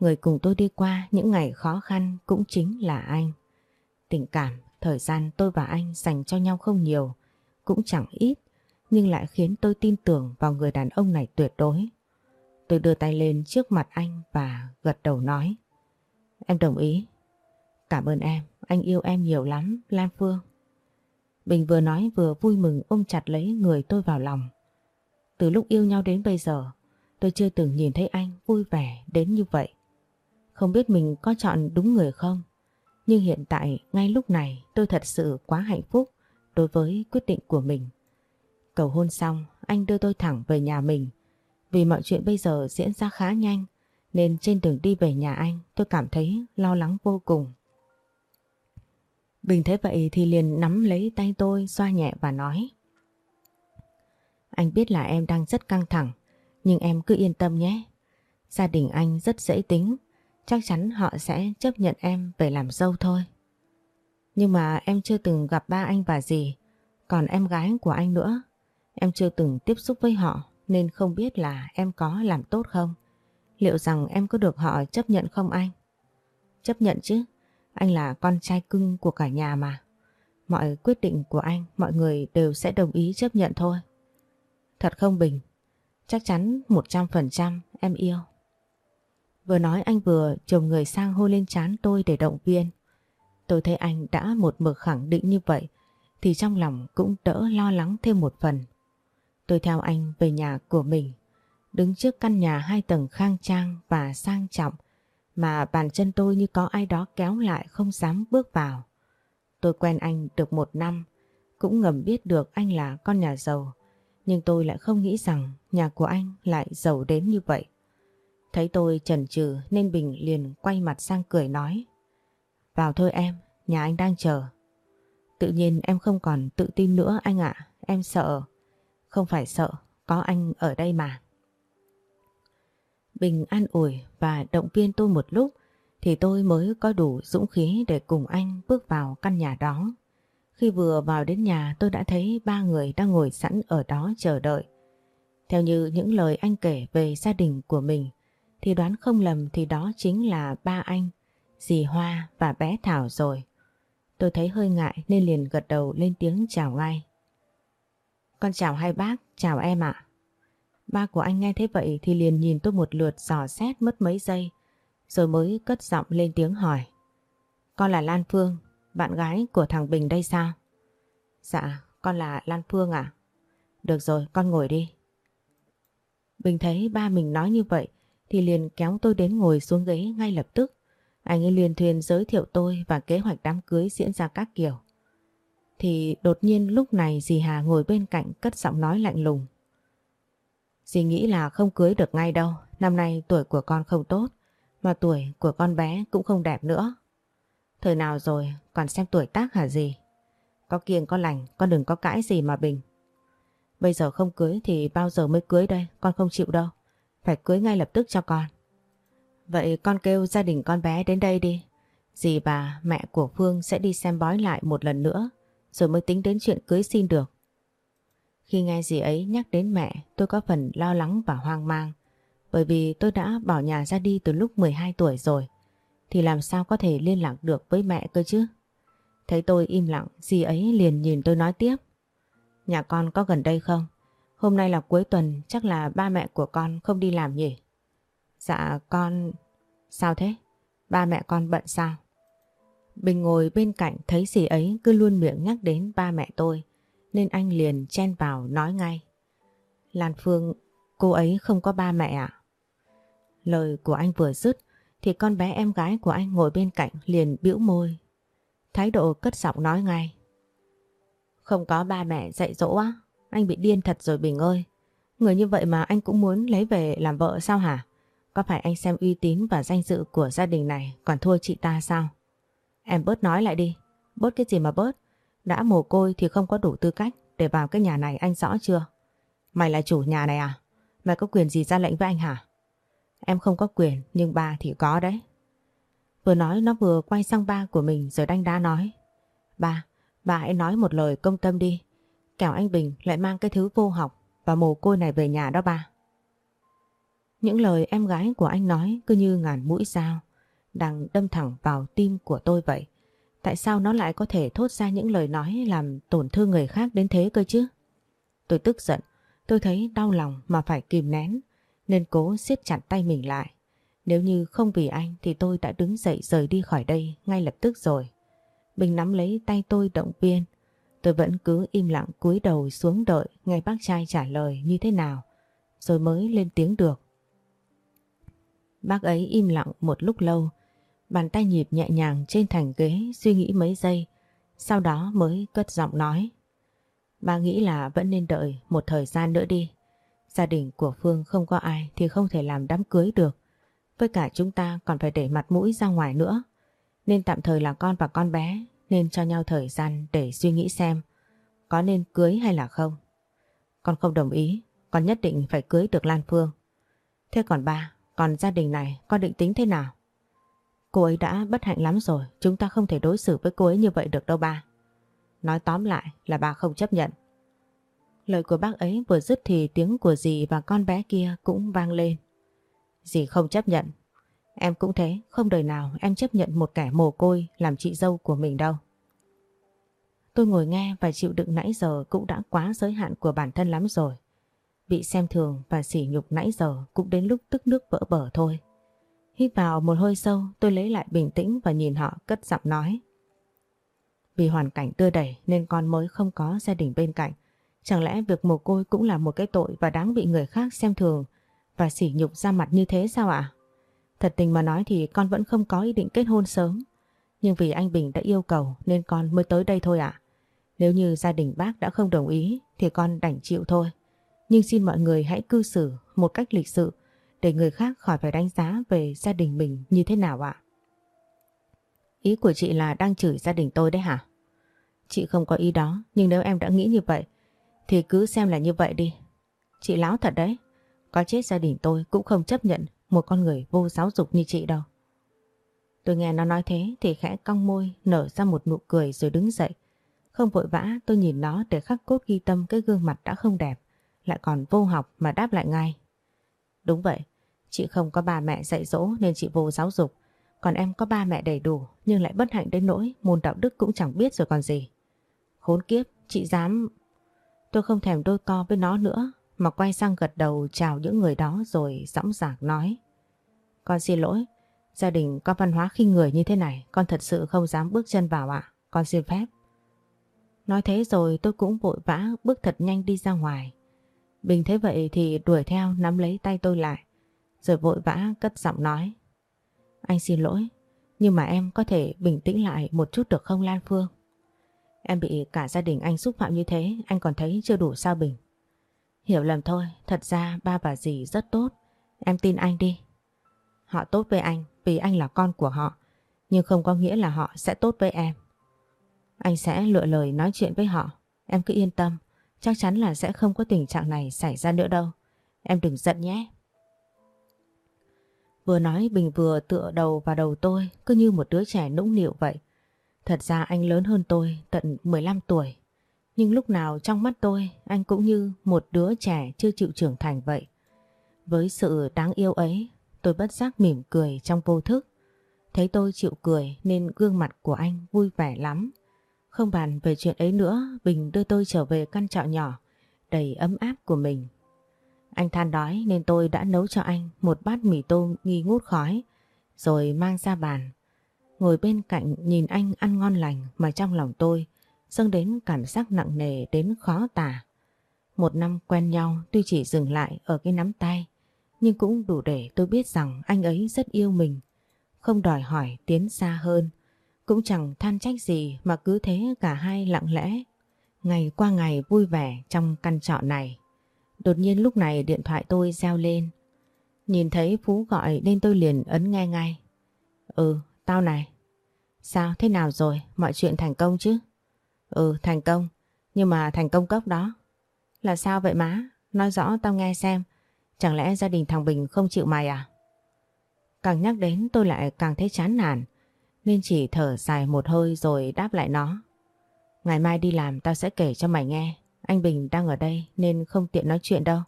Người cùng tôi đi qua những ngày khó khăn cũng chính là anh. Tình cảm, thời gian tôi và anh dành cho nhau không nhiều, cũng chẳng ít, nhưng lại khiến tôi tin tưởng vào người đàn ông này tuyệt đối. Tôi đưa tay lên trước mặt anh và gật đầu nói. Em đồng ý. Cảm ơn em, anh yêu em nhiều lắm, Lan Phương. Bình vừa nói vừa vui mừng ôm chặt lấy người tôi vào lòng. Từ lúc yêu nhau đến bây giờ, tôi chưa từng nhìn thấy anh vui vẻ đến như vậy. Không biết mình có chọn đúng người không? Nhưng hiện tại, ngay lúc này, tôi thật sự quá hạnh phúc đối với quyết định của mình. Cầu hôn xong, anh đưa tôi thẳng về nhà mình. Vì mọi chuyện bây giờ diễn ra khá nhanh, nên trên đường đi về nhà anh tôi cảm thấy lo lắng vô cùng. Bình thấy vậy thì liền nắm lấy tay tôi xoa nhẹ và nói anh biết là em đang rất căng thẳng, nhưng em cứ yên tâm nhé. Gia đình anh rất dễ tính, chắc chắn họ sẽ chấp nhận em về làm dâu thôi. Nhưng mà em chưa từng gặp ba anh và dì, còn em gái của anh nữa. Em chưa từng tiếp xúc với họ, nên không biết là em có làm tốt không. Liệu rằng em có được họ chấp nhận không anh? Chấp nhận chứ. Anh là con trai cưng của cả nhà mà. Mọi quyết định của anh, mọi người đều sẽ đồng ý chấp nhận thôi. Thật không Bình? Chắc chắn 100% em yêu. Vừa nói anh vừa chồng người sang hôn lên chán tôi để động viên. Tôi thấy anh đã một mực khẳng định như vậy thì trong lòng cũng đỡ lo lắng thêm một phần. Tôi theo anh về nhà của mình, đứng trước căn nhà hai tầng khang trang và sang trọng mà bàn chân tôi như có ai đó kéo lại không dám bước vào. Tôi quen anh được một năm, cũng ngầm biết được anh là con nhà giàu, nhưng tôi lại không nghĩ rằng nhà của anh lại giàu đến như vậy. Thấy tôi chần chừ nên Bình liền quay mặt sang cười nói Vào thôi em, nhà anh đang chờ. Tự nhiên em không còn tự tin nữa anh ạ, em sợ. Không phải sợ, có anh ở đây mà. Bình an ủi và động viên tôi một lúc thì tôi mới có đủ dũng khí để cùng anh bước vào căn nhà đó. Khi vừa vào đến nhà tôi đã thấy ba người đang ngồi sẵn ở đó chờ đợi. Theo như những lời anh kể về gia đình của mình thì đoán không lầm thì đó chính là ba anh, dì Hoa và bé Thảo rồi. Tôi thấy hơi ngại nên liền gật đầu lên tiếng chào ngay. Con chào hai bác, chào em ạ. Ba của anh nghe thế vậy thì liền nhìn tôi một lượt dò xét mất mấy giây, rồi mới cất giọng lên tiếng hỏi. Con là Lan Phương, bạn gái của thằng Bình đây sao? Dạ, con là Lan Phương à? Được rồi, con ngồi đi. Bình thấy ba mình nói như vậy thì liền kéo tôi đến ngồi xuống ghế ngay lập tức. Anh ấy liền thuyền giới thiệu tôi và kế hoạch đám cưới diễn ra các kiểu. Thì đột nhiên lúc này dì Hà ngồi bên cạnh cất giọng nói lạnh lùng. Dì nghĩ là không cưới được ngay đâu, năm nay tuổi của con không tốt, mà tuổi của con bé cũng không đẹp nữa. Thời nào rồi, còn xem tuổi tác hả gì? Có kiêng có lành, con đừng có cãi gì mà bình. Bây giờ không cưới thì bao giờ mới cưới đây, con không chịu đâu. Phải cưới ngay lập tức cho con. Vậy con kêu gia đình con bé đến đây đi. Dì bà, mẹ của Phương sẽ đi xem bói lại một lần nữa, rồi mới tính đến chuyện cưới xin được. Khi nghe dì ấy nhắc đến mẹ, tôi có phần lo lắng và hoang mang. Bởi vì tôi đã bỏ nhà ra đi từ lúc 12 tuổi rồi. Thì làm sao có thể liên lạc được với mẹ cơ chứ? Thấy tôi im lặng, dì ấy liền nhìn tôi nói tiếp. Nhà con có gần đây không? Hôm nay là cuối tuần, chắc là ba mẹ của con không đi làm nhỉ? Dạ con... Sao thế? Ba mẹ con bận sao? Bình ngồi bên cạnh thấy dì ấy cứ luôn miệng nhắc đến ba mẹ tôi, nên anh liền chen vào nói ngay. Lan Phương, cô ấy không có ba mẹ ạ? Lời của anh vừa dứt thì con bé em gái của anh ngồi bên cạnh liền bĩu môi. Thái độ cất giọng nói ngay. Không có ba mẹ dạy dỗ á, anh bị điên thật rồi Bình ơi. Người như vậy mà anh cũng muốn lấy về làm vợ sao hả? Có phải anh xem uy tín và danh dự của gia đình này còn thua chị ta sao? Em bớt nói lại đi. Bớt cái gì mà bớt? Đã mồ côi thì không có đủ tư cách để vào cái nhà này anh rõ chưa? Mày là chủ nhà này à? Mày có quyền gì ra lệnh với anh hả? Em không có quyền nhưng ba thì có đấy. Vừa nói nó vừa quay sang ba của mình rồi đanh đá nói. Ba, ba hãy nói một lời công tâm đi. Kẻo anh Bình lại mang cái thứ vô học và mồ côi này về nhà đó ba. Những lời em gái của anh nói cứ như ngàn mũi dao, đang đâm thẳng vào tim của tôi vậy. Tại sao nó lại có thể thốt ra những lời nói làm tổn thương người khác đến thế cơ chứ? Tôi tức giận, tôi thấy đau lòng mà phải kìm nén, nên cố siết chặt tay mình lại. Nếu như không vì anh thì tôi đã đứng dậy rời đi khỏi đây ngay lập tức rồi. Bình nắm lấy tay tôi động viên. Tôi vẫn cứ im lặng cúi đầu xuống đợi ngay bác trai trả lời như thế nào. Rồi mới lên tiếng được. Bác ấy im lặng một lúc lâu, bàn tay nhịp nhẹ nhàng trên thành ghế suy nghĩ mấy giây, sau đó mới cất giọng nói. Ba nghĩ là vẫn nên đợi một thời gian nữa đi. Gia đình của Phương không có ai thì không thể làm đám cưới được. Với cả chúng ta còn phải để mặt mũi ra ngoài nữa. Nên tạm thời là con và con bé nên cho nhau thời gian để suy nghĩ xem có nên cưới hay là không. Con không đồng ý, con nhất định phải cưới được Lan Phương. Thế còn ba, còn gia đình này con định tính thế nào? Cô ấy đã bất hạnh lắm rồi, chúng ta không thể đối xử với cô ấy như vậy được đâu ba. Nói tóm lại là bà không chấp nhận. Lời của bác ấy vừa dứt thì tiếng của dì và con bé kia cũng vang lên. Dì không chấp nhận. Em cũng thế, không đời nào em chấp nhận một kẻ mồ côi làm chị dâu của mình đâu. Tôi ngồi nghe và chịu đựng nãy giờ cũng đã quá giới hạn của bản thân lắm rồi. Bị xem thường và sỉ nhục nãy giờ cũng đến lúc tức nước vỡ bờ thôi. Hít vào một hơi sâu tôi lấy lại bình tĩnh và nhìn họ cất giọng nói. Vì hoàn cảnh tươi đẩy nên con mới không có gia đình bên cạnh. Chẳng lẽ việc mồ côi cũng là một cái tội và đáng bị người khác xem thường và sỉ nhục ra mặt như thế sao ạ? Thật tình mà nói thì con vẫn không có ý định kết hôn sớm. Nhưng vì anh Bình đã yêu cầu nên con mới tới đây thôi ạ. Nếu như gia đình bác đã không đồng ý thì con đành chịu thôi. Nhưng xin mọi người hãy cư xử một cách lịch sự để người khác khỏi phải đánh giá về gia đình mình như thế nào ạ. Ý của chị là đang chửi gia đình tôi đấy hả? Chị không có ý đó, nhưng nếu em đã nghĩ như vậy thì cứ xem là như vậy đi. Chị láo thật đấy, có chết gia đình tôi cũng không chấp nhận một con người vô giáo dục như chị đâu. Tôi nghe nó nói thế thì khẽ cong môi nở ra một nụ cười rồi đứng dậy. Không vội vã tôi nhìn nó để khắc cốt ghi tâm cái gương mặt đã không đẹp lại còn vô học mà đáp lại ngay. Đúng vậy, chị không có ba mẹ dạy dỗ nên chị vô giáo dục. Còn em có ba mẹ đầy đủ nhưng lại bất hạnh đến nỗi môn đạo đức cũng chẳng biết rồi còn gì. Khốn kiếp, chị dám... Tôi không thèm đôi co với nó nữa mà quay sang gật đầu chào những người đó rồi dõng dạc nói. Con xin lỗi, gia đình có văn hóa khinh người như thế này con thật sự không dám bước chân vào ạ, con xin phép. Nói thế rồi tôi cũng vội vã bước thật nhanh đi ra ngoài. Bình thấy vậy thì đuổi theo nắm lấy tay tôi lại rồi vội vã cất giọng nói. Anh xin lỗi, Nhưng mà em có thể bình tĩnh lại một chút được không Lan Phương? Em bị cả gia đình anh xúc phạm như thế, anh còn thấy chưa đủ sao Bình? Hiểu lầm thôi, thật ra ba và dì rất tốt, em tin anh đi. Họ tốt với anh vì anh là con của họ, nhưng không có nghĩa là họ sẽ tốt với em. Anh sẽ lựa lời nói chuyện với họ, em cứ yên tâm, chắc chắn là sẽ không có tình trạng này xảy ra nữa đâu. Em đừng giận nhé. Vừa nói Bình vừa tựa đầu vào đầu tôi cứ như một đứa trẻ nũng nịu vậy. Thật ra anh lớn hơn tôi tận 15 tuổi. Nhưng lúc nào trong mắt tôi, anh cũng như một đứa trẻ chưa chịu trưởng thành vậy. Với sự đáng yêu ấy, tôi bất giác mỉm cười trong vô thức. Thấy tôi chịu cười nên gương mặt của anh vui vẻ lắm. Không bàn về chuyện ấy nữa, Bình đưa tôi trở về căn trọ nhỏ, đầy ấm áp của mình. Anh than đói nên tôi đã nấu cho anh một bát mì tôm nghi ngút khói, rồi mang ra bàn. Ngồi bên cạnh nhìn anh ăn ngon lành mà trong lòng tôi dâng đến cảm giác nặng nề đến khó tả. Một năm quen nhau tuy chỉ dừng lại ở cái nắm tay nhưng cũng đủ để tôi biết rằng anh ấy rất yêu mình. Không đòi hỏi tiến xa hơn cũng chẳng than trách gì mà cứ thế cả hai lặng lẽ ngày qua ngày vui vẻ trong căn trọ này. Đột nhiên lúc này điện thoại tôi reo lên. Nhìn thấy Phú gọi nên tôi liền ấn nghe ngay. Ừ, tao này. Sao, thế nào rồi? Mọi chuyện thành công chứ? Ừ, thành công. Nhưng mà thành công cốc đó. Là sao vậy má? Nói rõ tao nghe xem. Chẳng lẽ gia đình thằng Bình không chịu mày à? Càng nhắc đến tôi lại càng thấy chán nản. Nên chỉ thở dài một hơi rồi đáp lại nó. Ngày mai đi làm tao sẽ kể cho mày nghe. Anh Bình đang ở đây nên không tiện nói chuyện đâu.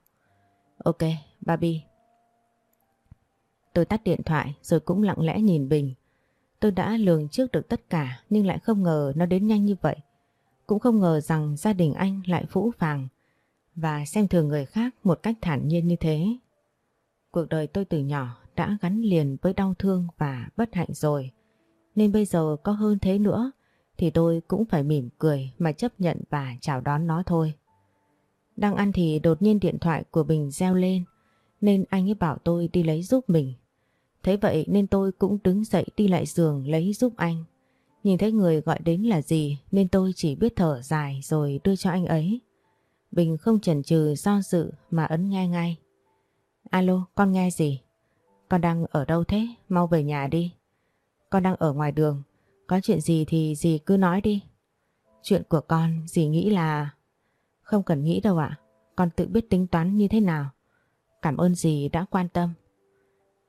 Ok, Barbie. Tôi tắt điện thoại rồi cũng lặng lẽ nhìn Bình. Tôi đã lường trước được tất cả, nhưng lại không ngờ nó đến nhanh như vậy. Cũng không ngờ rằng gia đình anh lại phũ phàng và xem thường người khác một cách thản nhiên như thế. Cuộc đời tôi từ nhỏ đã gắn liền với đau thương và bất hạnh rồi. Nên bây giờ có hơn thế nữa, thì tôi cũng phải mỉm cười mà chấp nhận và chào đón nó thôi. Đang ăn thì đột nhiên điện thoại của Bình reo lên, nên anh ấy bảo tôi đi lấy giúp mình. Thế vậy nên tôi cũng đứng dậy đi lại giường lấy giúp anh. Nhìn thấy người gọi đến là gì nên tôi chỉ biết thở dài rồi đưa cho anh ấy. Bình không chần chừ do dự mà ấn nghe ngay. Alo, con nghe gì? Con đang ở đâu thế? Mau về nhà đi. Con đang ở ngoài đường. Có chuyện gì thì dì cứ nói đi. Chuyện của con dì nghĩ là... Không cần nghĩ đâu ạ. Con tự biết tính toán như thế nào. Cảm ơn dì đã quan tâm.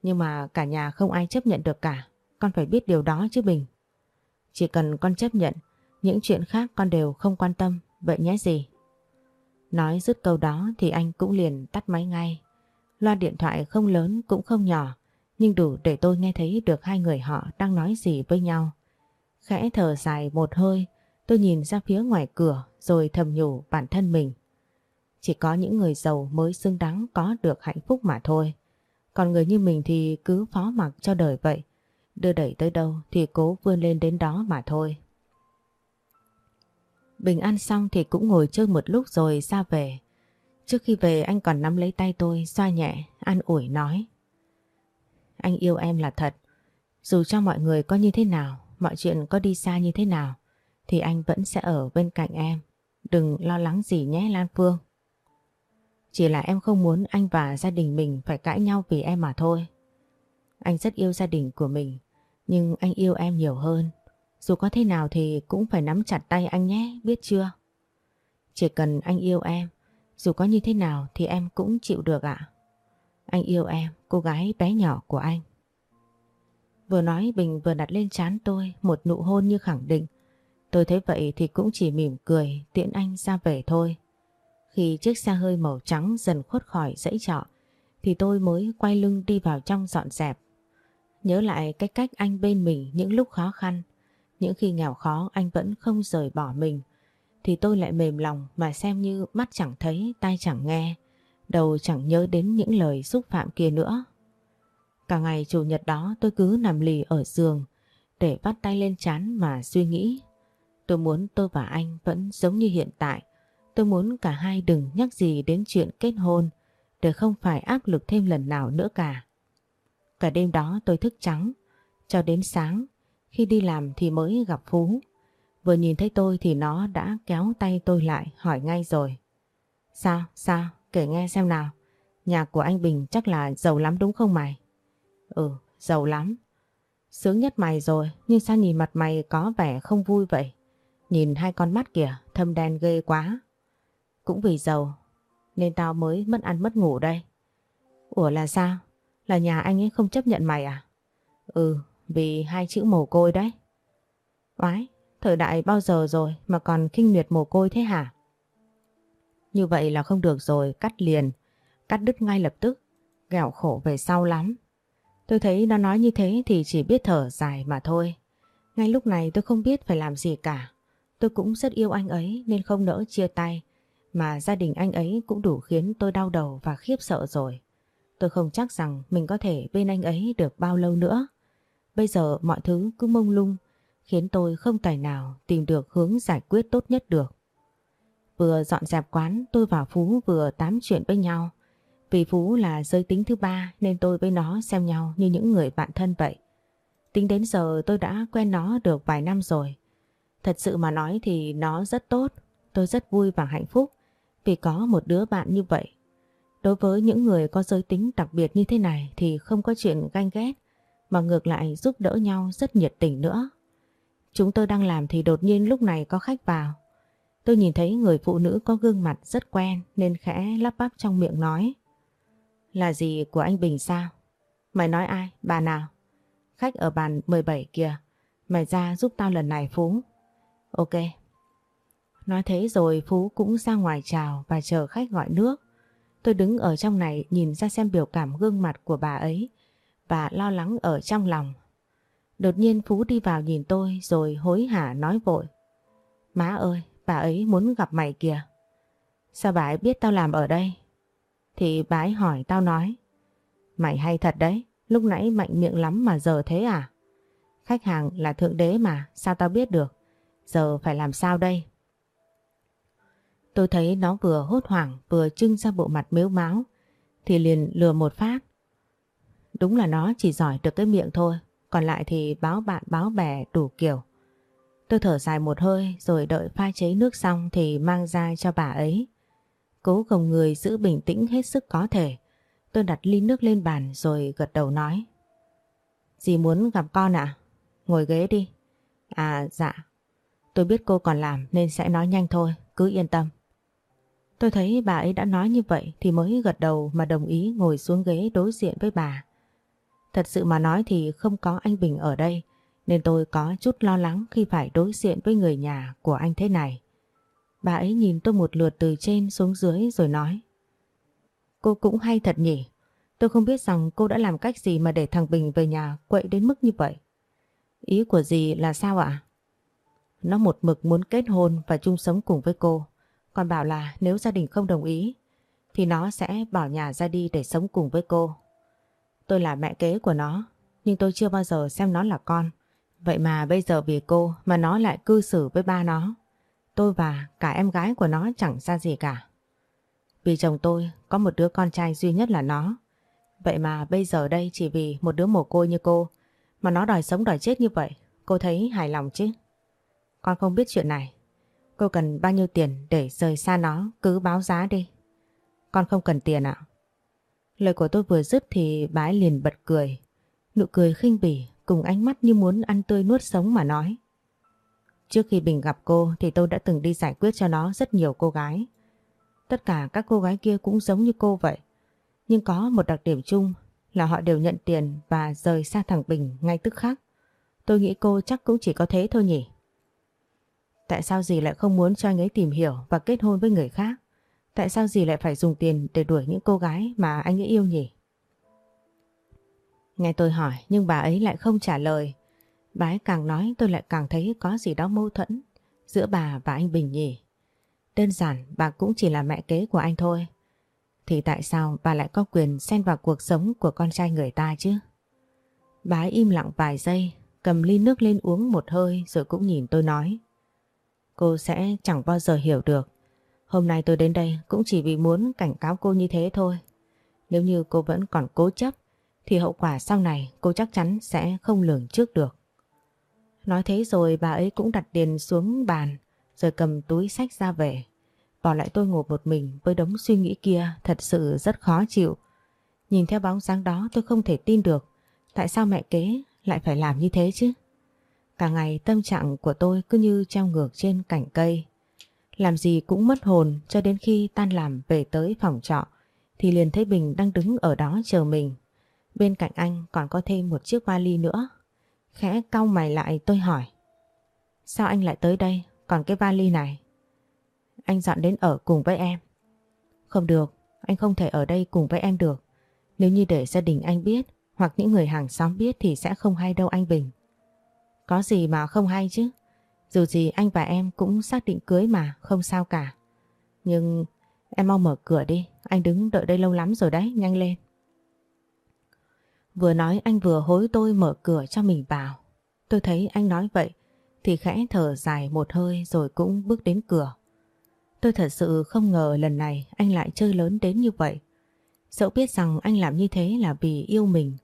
Nhưng mà cả nhà không ai chấp nhận được cả. Con phải biết điều đó chứ Bình. Chỉ cần con chấp nhận, những chuyện khác con đều không quan tâm. Vậy nhé gì? Nói dứt câu đó thì anh cũng liền tắt máy ngay. Loa điện thoại không lớn cũng không nhỏ, nhưng đủ để tôi nghe thấy được hai người họ đang nói gì với nhau. Khẽ thở dài một hơi, tôi nhìn ra phía ngoài cửa rồi thầm nhủ bản thân mình. Chỉ có những người giàu mới xứng đáng có được hạnh phúc mà thôi. Còn người như mình thì cứ phó mặc cho đời vậy. Đưa đẩy tới đâu thì cố vươn lên đến đó mà thôi. Bình ăn xong thì cũng ngồi chơi một lúc rồi ra về. Trước khi về anh còn nắm lấy tay tôi xoa nhẹ, an ủi nói. Anh yêu em là thật. Dù cho mọi người có như thế nào mọi chuyện có đi xa như thế nào thì anh vẫn sẽ ở bên cạnh em. Đừng lo lắng gì nhé Lan Phương. Chỉ là em không muốn anh và gia đình mình phải cãi nhau vì em mà thôi. Anh rất yêu gia đình của mình, nhưng anh yêu em nhiều hơn. Dù có thế nào thì cũng phải nắm chặt tay anh nhé, biết chưa? Chỉ cần anh yêu em, dù có như thế nào thì em cũng chịu được ạ. Anh yêu em, cô gái bé nhỏ của anh. Vừa nói Bình vừa đặt lên trán tôi một nụ hôn như khẳng định. Tôi thấy vậy thì cũng chỉ mỉm cười tiễn anh ra về thôi. Khi chiếc xe hơi màu trắng dần khuất khỏi dãy trọ thì tôi mới quay lưng đi vào trong dọn dẹp. Nhớ lại cái cách anh bên mình những lúc khó khăn, những khi nghèo khó anh vẫn không rời bỏ mình thì tôi lại mềm lòng mà xem như mắt chẳng thấy, tai chẳng nghe, đầu chẳng nhớ đến những lời xúc phạm kia nữa. Cả ngày chủ nhật đó tôi cứ nằm lì ở giường để bắt tay lên chán mà suy nghĩ. Tôi muốn tôi và anh vẫn giống như hiện tại. Tôi muốn cả hai đừng nhắc gì đến chuyện kết hôn để không phải áp lực thêm lần nào nữa cả. Cả đêm đó tôi thức trắng cho đến sáng Khi đi làm thì mới gặp Phú. Vừa nhìn thấy tôi thì nó đã kéo tay tôi lại hỏi ngay rồi. Sao? Sao? Kể nghe xem nào. Nhà của anh Bình chắc là giàu lắm đúng không mày? Ừ, giàu lắm. Sướng nhất mày rồi, nhưng sao nhìn mặt mày có vẻ không vui vậy? Nhìn hai con mắt kìa, thâm đen ghê quá. Cũng vì giàu, nên tao mới mất ăn mất ngủ đây. Ủa là sao? Là nhà anh ấy không chấp nhận mày à? Ừ, vì hai chữ mồ côi đấy. Oái, thời đại bao giờ rồi mà còn kinh nguyệt mồ côi thế hả? Như vậy là không được rồi, cắt liền, cắt đứt ngay lập tức, ghẹo khổ về sau lắm. Tôi thấy nó nói như thế thì chỉ biết thở dài mà thôi. Ngay lúc này tôi không biết phải làm gì cả. Tôi cũng rất yêu anh ấy nên không nỡ chia tay. Mà gia đình anh ấy cũng đủ khiến tôi đau đầu và khiếp sợ rồi. Tôi không chắc rằng mình có thể bên anh ấy được bao lâu nữa. Bây giờ mọi thứ cứ mông lung, khiến tôi không tài nào tìm được hướng giải quyết tốt nhất được. Vừa dọn dẹp quán, tôi và Phú vừa tám chuyện với nhau. Vì Phú là giới tính thứ ba nên tôi với nó xem nhau như những người bạn thân vậy. Tính đến giờ tôi đã quen nó được vài năm rồi. Thật sự mà nói thì nó rất tốt. Tôi rất vui và hạnh phúc vì có một đứa bạn như vậy. Đối với những người có giới tính đặc biệt như thế này thì không có chuyện ganh ghét, mà ngược lại giúp đỡ nhau rất nhiệt tình nữa. Chúng tôi đang làm thì đột nhiên lúc này có khách vào. Tôi nhìn thấy người phụ nữ có gương mặt rất quen nên khẽ lắp bắp trong miệng nói. Là gì của anh Bình sao? Mày nói ai? Bà nào? Khách ở bàn 17 kìa. Mày ra giúp tao lần này Phú. Ok. Nói thế rồi Phú cũng ra ngoài chào và chờ khách gọi nước. Tôi đứng ở trong này nhìn ra xem biểu cảm gương mặt của bà ấy và lo lắng ở trong lòng. Đột nhiên Phú đi vào nhìn tôi rồi hối hả nói vội. Má ơi, bà ấy muốn gặp mày kìa. Sao bà ấy biết tao làm ở đây? Thì bà ấy hỏi tao nói. Mày hay thật đấy, lúc nãy mạnh miệng lắm mà giờ thế à? Khách hàng là thượng đế mà, sao tao biết được? Giờ phải làm sao đây? Tôi thấy nó vừa hốt hoảng vừa trưng ra bộ mặt mếu máu thì liền lừa một phát. Đúng là nó chỉ giỏi được cái miệng thôi, còn lại thì báo bạn báo bè đủ kiểu. Tôi thở dài một hơi rồi đợi pha chế nước xong thì mang ra cho bà ấy. Cố gồng người giữ bình tĩnh hết sức có thể. Tôi đặt ly nước lên bàn rồi gật đầu nói. Dì muốn gặp con ạ? Ngồi ghế đi. À dạ. Tôi biết cô còn làm nên sẽ nói nhanh thôi, cứ yên tâm. Tôi thấy bà ấy đã nói như vậy thì mới gật đầu mà đồng ý ngồi xuống ghế đối diện với bà. Thật sự mà nói thì không có anh Bình ở đây, nên tôi có chút lo lắng khi phải đối diện với người nhà của anh thế này. Bà ấy nhìn tôi một lượt từ trên xuống dưới rồi nói, Cô cũng hay thật nhỉ Tôi không biết rằng cô đã làm cách gì mà để thằng Bình về nhà quậy đến mức như vậy Ý của dì là sao ạ? Nó một mực muốn kết hôn và chung sống cùng với cô còn bảo là nếu gia đình không đồng ý Thì nó sẽ bỏ nhà ra đi để sống cùng với cô Tôi là mẹ kế của nó Nhưng tôi chưa bao giờ xem nó là con Vậy mà bây giờ vì cô mà nó lại cư xử với ba nó Tôi và cả em gái của nó chẳng ra gì cả. Vì chồng tôi có một đứa con trai duy nhất là nó. Vậy mà bây giờ đây chỉ vì một đứa mồ côi như cô mà nó đòi sống đòi chết như vậy, cô thấy hài lòng chứ? Con không biết chuyện này. Cô cần bao nhiêu tiền để rời xa nó, cứ báo giá đi. Con không cần tiền ạ. Lời của tôi vừa dứt thì bái liền bật cười. Nụ cười khinh bỉ cùng ánh mắt như muốn ăn tươi nuốt sống mà nói. Trước khi Bình gặp cô thì tôi đã từng đi giải quyết cho nó rất nhiều cô gái. Tất cả các cô gái kia cũng giống như cô vậy. Nhưng có một đặc điểm chung là họ đều nhận tiền và rời xa thằng Bình ngay tức khắc. Tôi nghĩ cô chắc cũng chỉ có thế thôi nhỉ. Tại sao dì lại không muốn cho anh ấy tìm hiểu và kết hôn với người khác? Tại sao dì lại phải dùng tiền để đuổi những cô gái mà anh ấy yêu nhỉ? Nghe tôi hỏi nhưng bà ấy lại không trả lời Bà ấy càng nói tôi lại càng thấy có gì đó mâu thuẫn giữa bà và anh Bình nhỉ. Đơn giản bà cũng chỉ là mẹ kế của anh thôi. Thì tại sao bà lại có quyền xen vào cuộc sống của con trai người ta chứ? Bà ấy im lặng vài giây, cầm ly nước lên uống một hơi rồi cũng nhìn tôi nói. Cô sẽ chẳng bao giờ hiểu được. Hôm nay tôi đến đây cũng chỉ vì muốn cảnh cáo cô như thế thôi. Nếu như cô vẫn còn cố chấp, thì hậu quả sau này cô chắc chắn sẽ không lường trước được. Nói thế rồi bà ấy cũng đặt tiền xuống bàn, rồi cầm túi sách ra về. Bỏ lại tôi ngồi một mình với đống suy nghĩ kia thật sự rất khó chịu. Nhìn theo bóng dáng đó tôi không thể tin được, tại sao mẹ kế lại phải làm như thế chứ. Cả ngày tâm trạng của tôi cứ như treo ngược trên cành cây. Làm gì cũng mất hồn cho đến khi tan làm về tới phòng trọ thì liền thấy Bình đang đứng ở đó chờ mình. Bên cạnh anh còn có thêm một chiếc vali nữa. Khẽ cau mày lại tôi hỏi. Sao anh lại tới đây? Còn cái vali này? Anh dọn đến ở cùng với em. Không được, anh không thể ở đây cùng với em được. Nếu như để gia đình anh biết hoặc những người hàng xóm biết thì sẽ không hay đâu anh Bình. Có gì mà không hay chứ. Dù gì anh và em cũng xác định cưới mà, không sao cả. Nhưng em mau mở cửa đi, anh đứng đợi đây lâu lắm rồi đấy, nhanh lên. Vừa nói anh vừa hối tôi mở cửa cho mình vào. Tôi thấy anh nói vậy thì khẽ thở dài một hơi rồi cũng bước đến cửa. Tôi thật sự không ngờ lần này anh lại chơi lớn đến như vậy. Dẫu biết rằng anh làm như thế là vì yêu mình,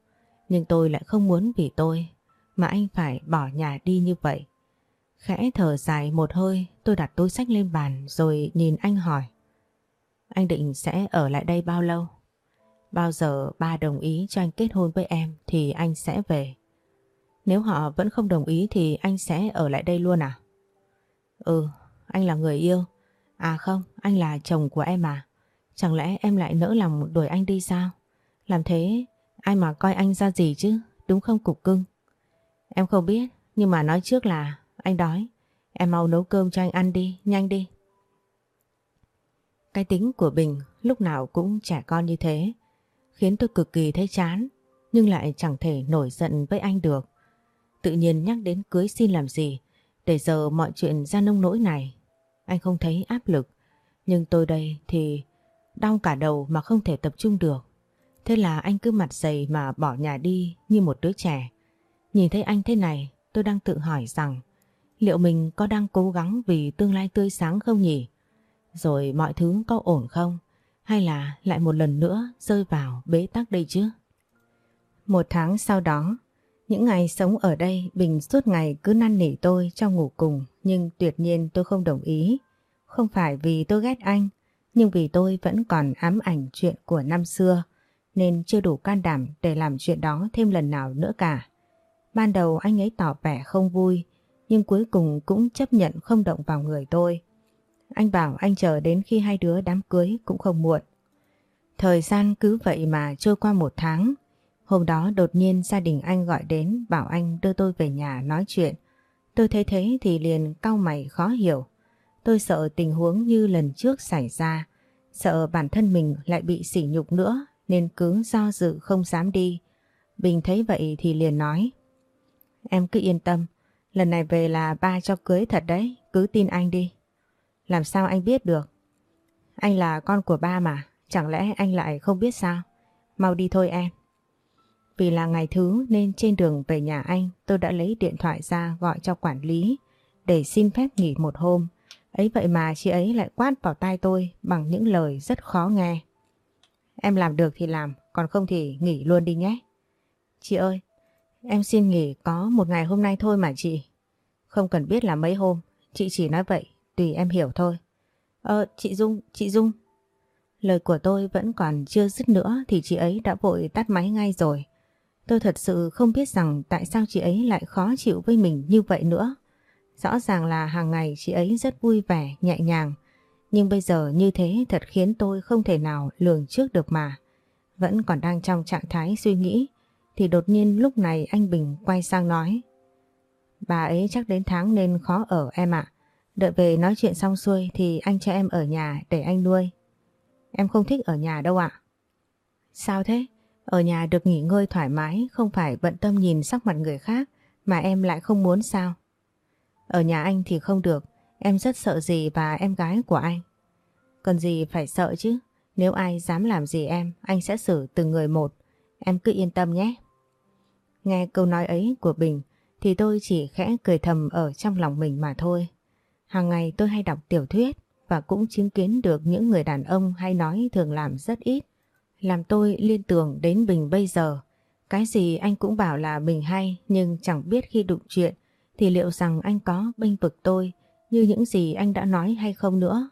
nhưng tôi lại không muốn vì tôi mà anh phải bỏ nhà đi như vậy. Khẽ thở dài một hơi tôi đặt túi sách lên bàn rồi nhìn anh hỏi. Anh định sẽ ở lại đây bao lâu? Bao giờ ba đồng ý cho anh kết hôn với em thì anh sẽ về. Nếu họ vẫn không đồng ý thì anh sẽ ở lại đây luôn à? Ừ, anh là người yêu. À không, anh là chồng của em à? Chẳng lẽ em lại nỡ lòng đuổi anh đi sao? Làm thế ai mà coi anh ra gì chứ, đúng không cục cưng? Em không biết, nhưng mà nói trước là anh đói. Em mau nấu cơm cho anh ăn đi, nhanh đi. Cái tính của Bình lúc nào cũng trẻ con như thế, khiến tôi cực kỳ thấy chán, nhưng lại chẳng thể nổi giận với anh được. Tự nhiên nhắc đến cưới xin làm gì, để giờ mọi chuyện ra nông nỗi này. Anh không thấy áp lực, nhưng tôi đây thì đau cả đầu mà không thể tập trung được. Thế là anh cứ mặt dày mà bỏ nhà đi như một đứa trẻ. Nhìn thấy anh thế này, tôi đang tự hỏi rằng liệu mình có đang cố gắng vì tương lai tươi sáng không nhỉ? Rồi mọi thứ có ổn không? Hay là lại một lần nữa rơi vào bế tắc đây chứ? Một tháng sau đó, những ngày sống ở đây Bình suốt ngày cứ năn nỉ tôi cho ngủ cùng nhưng tuyệt nhiên tôi không đồng ý. Không phải vì tôi ghét anh, nhưng vì tôi vẫn còn ám ảnh chuyện của năm xưa nên chưa đủ can đảm để làm chuyện đó thêm lần nào nữa cả. Ban đầu anh ấy tỏ vẻ không vui, nhưng cuối cùng cũng chấp nhận không động vào người tôi. Anh bảo anh chờ đến khi hai đứa đám cưới cũng không muộn. Thời gian cứ vậy mà trôi qua một tháng. Hôm đó đột nhiên gia đình anh gọi đến bảo anh đưa tôi về nhà nói chuyện. Tôi thấy thế thì liền cau mày khó hiểu. Tôi sợ tình huống như lần trước xảy ra, sợ bản thân mình lại bị sỉ nhục nữa nên cứ do dự không dám đi. Bình thấy vậy thì liền nói. Em cứ yên tâm, lần này về là ba cho cưới thật đấy, cứ tin anh đi. Làm sao anh biết được? Anh là con của ba mà, chẳng lẽ anh lại không biết sao? Mau đi thôi em. Vì là ngày thứ nên trên đường về nhà anh tôi đã lấy điện thoại ra gọi cho quản lý để xin phép nghỉ một hôm. Ấy vậy mà chị ấy lại quát vào tai tôi bằng những lời rất khó nghe. Em làm được thì làm, còn không thì nghỉ luôn đi nhé. Chị ơi, em xin nghỉ có một ngày hôm nay thôi mà chị. Không cần biết là mấy hôm, chị chỉ nói vậy, tùy em hiểu thôi. Ờ, chị Dung, chị Dung. Lời của tôi vẫn còn chưa dứt nữa thì chị ấy đã vội tắt máy ngay rồi. Tôi thật sự không biết rằng tại sao chị ấy lại khó chịu với mình như vậy nữa. Rõ ràng là hàng ngày chị ấy rất vui vẻ, nhẹ nhàng. Nhưng bây giờ như thế thật khiến tôi không thể nào lường trước được mà. Vẫn còn đang trong trạng thái suy nghĩ thì đột nhiên lúc này anh Bình quay sang nói Bà ấy chắc đến tháng nên khó ở em ạ. Đợi về nói chuyện xong xuôi thì anh cho em ở nhà để anh nuôi. Em không thích ở nhà đâu ạ. Sao thế? Ở nhà được nghỉ ngơi thoải mái không phải bận tâm nhìn sắc mặt người khác mà em lại không muốn sao? Ở nhà anh thì không được, em rất sợ gì và em gái của anh. Cần gì phải sợ chứ, nếu ai dám làm gì em, anh sẽ xử từng người một, em cứ yên tâm nhé. Nghe câu nói ấy của Bình thì tôi chỉ khẽ cười thầm ở trong lòng mình mà thôi. Hàng ngày tôi hay đọc tiểu thuyết và cũng chứng kiến được những người đàn ông hay nói thường làm rất ít. Làm tôi liên tưởng đến Bình bây giờ. Cái gì anh cũng bảo là mình hay nhưng chẳng biết khi đụng chuyện thì liệu rằng anh có bênh vực tôi như những gì anh đã nói hay không nữa?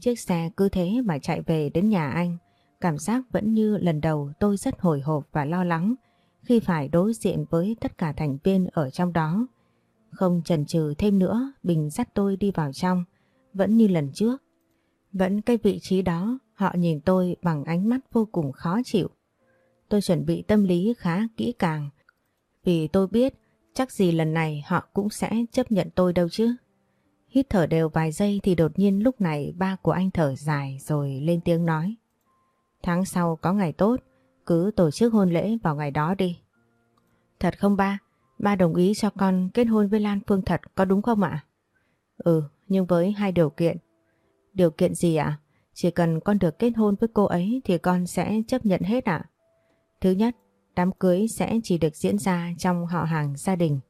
Chiếc xe cứ thế mà chạy về đến nhà anh, cảm giác vẫn như lần đầu tôi rất hồi hộp và lo lắng khi phải đối diện với tất cả thành viên ở trong đó. Không chần chừ thêm nữa, Bình dắt tôi đi vào trong, vẫn như lần trước. Vẫn cái vị trí đó, họ nhìn tôi bằng ánh mắt vô cùng khó chịu. Tôi chuẩn bị tâm lý khá kỹ càng, vì tôi biết chắc gì lần này họ cũng sẽ chấp nhận tôi đâu chứ. Hít thở đều vài giây thì đột nhiên lúc này ba của anh thở dài rồi lên tiếng nói. Tháng sau có ngày tốt, cứ tổ chức hôn lễ vào ngày đó đi. Thật không ba? Ba đồng ý cho con kết hôn với Lan Phương thật có đúng không ạ? Ừ, nhưng với hai điều kiện. Điều kiện gì ạ? Chỉ cần con được kết hôn với cô ấy thì con sẽ chấp nhận hết ạ. Thứ nhất, đám cưới sẽ chỉ được diễn ra trong họ hàng gia đình.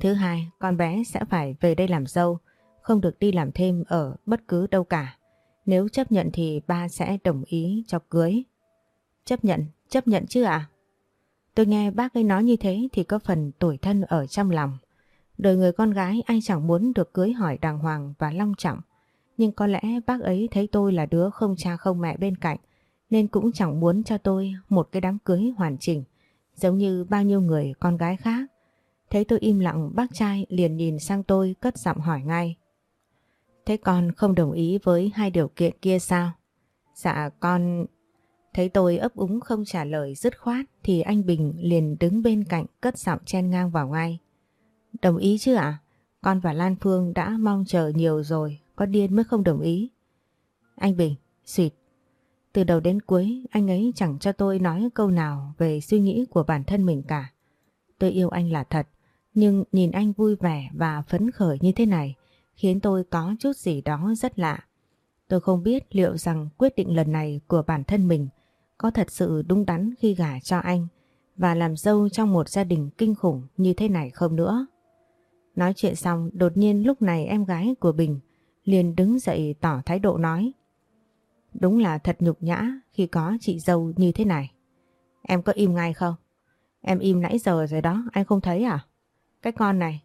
Thứ hai, con bé sẽ phải về đây làm dâu, không được đi làm thêm ở bất cứ đâu cả. Nếu chấp nhận thì ba sẽ đồng ý cho cưới. Chấp nhận, chấp nhận chứ ạ? À? Tôi nghe bác ấy nói như thế thì có phần tủi thân ở trong lòng. Đời người con gái ai chẳng muốn được cưới hỏi đàng hoàng và long trọng. Nhưng có lẽ bác ấy thấy tôi là đứa không cha không mẹ bên cạnh, nên cũng chẳng muốn cho tôi một cái đám cưới hoàn chỉnh, giống như bao nhiêu người con gái khác. Thấy tôi im lặng, bác trai liền nhìn sang tôi cất giọng hỏi ngay. Thế con không đồng ý với hai điều kiện kia sao? Dạ con... Thấy tôi ấp úng không trả lời dứt khoát thì anh Bình liền đứng bên cạnh cất giọng chen ngang vào ngay. Đồng ý chứ ạ? Con và Lan Phương đã mong chờ nhiều rồi, có điên mới không đồng ý. Anh Bình, xịt. Từ đầu đến cuối anh ấy chẳng cho tôi nói câu nào về suy nghĩ của bản thân mình cả. Tôi yêu anh là thật, nhưng nhìn anh vui vẻ và phấn khởi như thế này khiến tôi có chút gì đó rất lạ. Tôi không biết liệu rằng quyết định lần này của bản thân mình có thật sự đúng đắn khi gả cho anh và làm dâu trong một gia đình kinh khủng như thế này không nữa. Nói chuyện xong đột nhiên lúc này em gái của Bình liền đứng dậy tỏ thái độ nói Đúng là thật nhục nhã khi có chị dâu như thế này. Em có im ngay không? Em im nãy giờ rồi đó, anh không thấy à? Cái con này,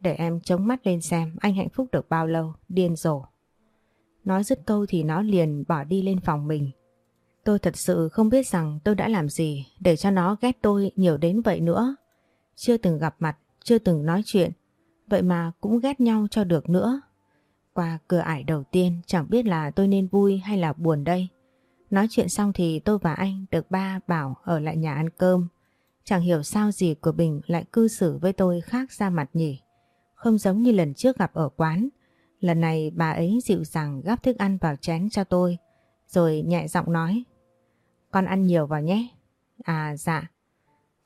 để em chống mắt lên xem anh hạnh phúc được bao lâu, điên rồ. Nói dứt câu thì nó liền bỏ đi lên phòng mình. Tôi thật sự không biết rằng tôi đã làm gì để cho nó ghét tôi nhiều đến vậy nữa. Chưa từng gặp mặt, chưa từng nói chuyện, vậy mà cũng ghét nhau cho được nữa. Qua cửa ải đầu tiên chẳng biết là tôi nên vui hay là buồn đây. Nói chuyện xong thì tôi và anh được ba bảo ở lại nhà ăn cơm. Chẳng hiểu sao gì của Bình lại cư xử với tôi khác ra mặt nhỉ. Không giống như lần trước gặp ở quán. Lần này bà ấy dịu dàng gắp thức ăn vào chén cho tôi. Rồi nhẹ giọng nói. Con ăn nhiều vào nhé. À dạ.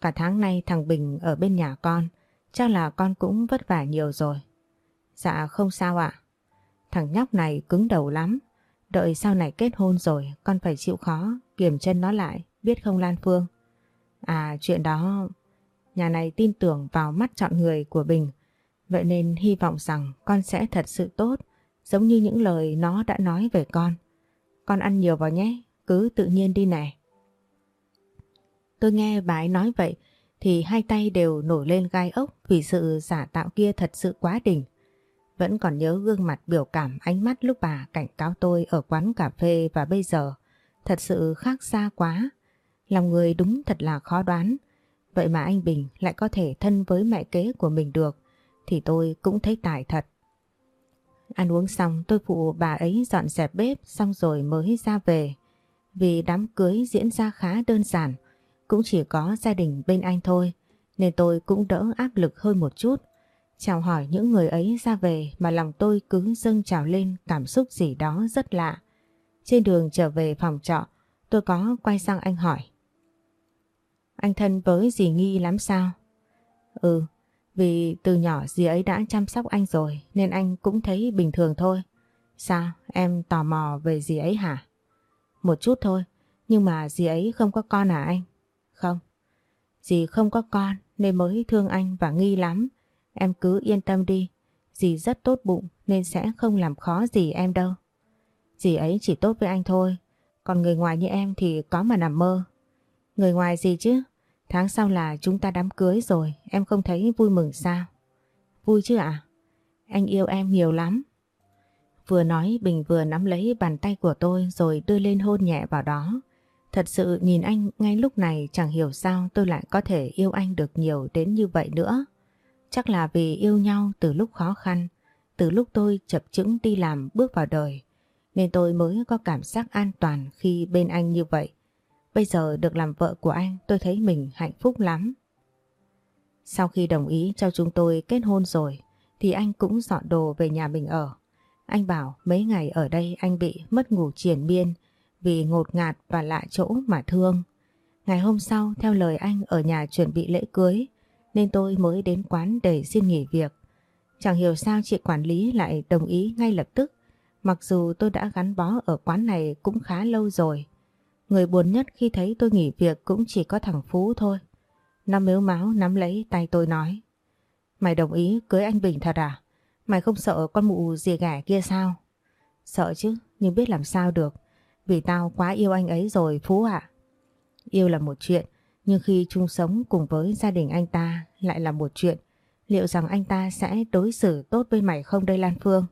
Cả tháng nay thằng Bình ở bên nhà con. Chắc là con cũng vất vả nhiều rồi. Dạ không sao ạ. Thằng nhóc này cứng đầu lắm. Đợi sau này kết hôn rồi con phải chịu khó kiềm chân nó lại. Biết không Lan Phương? À chuyện đó... Nhà này tin tưởng vào mắt chọn người của Bình. Vậy nên hy vọng rằng con sẽ thật sự tốt giống như những lời nó đã nói về con. Con ăn nhiều vào nhé, cứ tự nhiên đi nè. Tôi nghe bà ấy nói vậy thì hai tay đều nổi lên gai ốc vì sự giả tạo kia thật sự quá đỉnh. Vẫn còn nhớ gương mặt biểu cảm ánh mắt lúc bà cảnh cáo tôi ở quán cà phê và bây giờ thật sự khác xa quá. Lòng người đúng thật là khó đoán. Vậy mà anh Bình lại có thể thân với mẹ kế của mình được thì tôi cũng thấy tài thật. Ăn uống xong tôi phụ bà ấy dọn dẹp bếp xong rồi mới ra về. Vì đám cưới diễn ra khá đơn giản, cũng chỉ có gia đình bên anh thôi, nên tôi cũng đỡ áp lực hơn một chút. Chào hỏi những người ấy ra về mà lòng tôi cứ dâng trào lên cảm xúc gì đó rất lạ. Trên đường trở về phòng trọ, tôi có quay sang anh hỏi. Anh thân với dì Nghi lắm sao? Ừ, vì từ nhỏ dì ấy đã chăm sóc anh rồi nên anh cũng thấy bình thường thôi. Sao? Em tò mò về dì ấy hả? Một chút thôi, nhưng mà dì ấy không có con à anh? Không. Dì không có con nên mới thương anh và nghi lắm. Em cứ yên tâm đi. Dì rất tốt bụng nên sẽ không làm khó gì em đâu. Dì ấy chỉ tốt với anh thôi. Còn người ngoài như em thì có mà nằm mơ. Người ngoài gì chứ? Tháng sau là chúng ta đám cưới rồi, em không thấy vui mừng sao? vui chứ ạ? Anh yêu em nhiều lắm. Vừa nói Bình vừa nắm lấy bàn tay của tôi rồi đưa lên hôn nhẹ vào đó. Thật sự nhìn anh ngay lúc này chẳng hiểu sao tôi lại có thể yêu anh được nhiều đến như vậy nữa. Chắc là vì yêu nhau từ lúc khó khăn, từ lúc tôi chập chững đi làm bước vào đời, nên tôi mới có cảm giác an toàn khi bên anh như vậy. Bây giờ được làm vợ của anh tôi thấy mình hạnh phúc lắm. Sau khi đồng ý cho chúng tôi kết hôn rồi thì anh cũng dọn đồ về nhà mình ở. Anh bảo mấy ngày ở đây anh bị mất ngủ triển miên vì ngột ngạt và lạ chỗ mà thương. Ngày hôm sau theo lời anh ở nhà chuẩn bị lễ cưới nên tôi mới đến quán để xin nghỉ việc. Chẳng hiểu sao chị quản lý lại đồng ý ngay lập tức mặc dù tôi đã gắn bó ở quán này cũng khá lâu rồi. Người buồn nhất khi thấy tôi nghỉ việc cũng chỉ có thằng Phú thôi. Nó mếu máu nắm lấy tay tôi nói Mày đồng ý cưới anh Bình thật à? Mày không sợ con mụ gì ghẻ kia sao? Sợ chứ, nhưng biết làm sao được. Vì tao quá yêu anh ấy rồi Phú ạ. Yêu là một chuyện, nhưng khi chung sống cùng với gia đình anh ta lại là một chuyện. Liệu rằng anh ta sẽ đối xử tốt với mày không đây Lan Phương?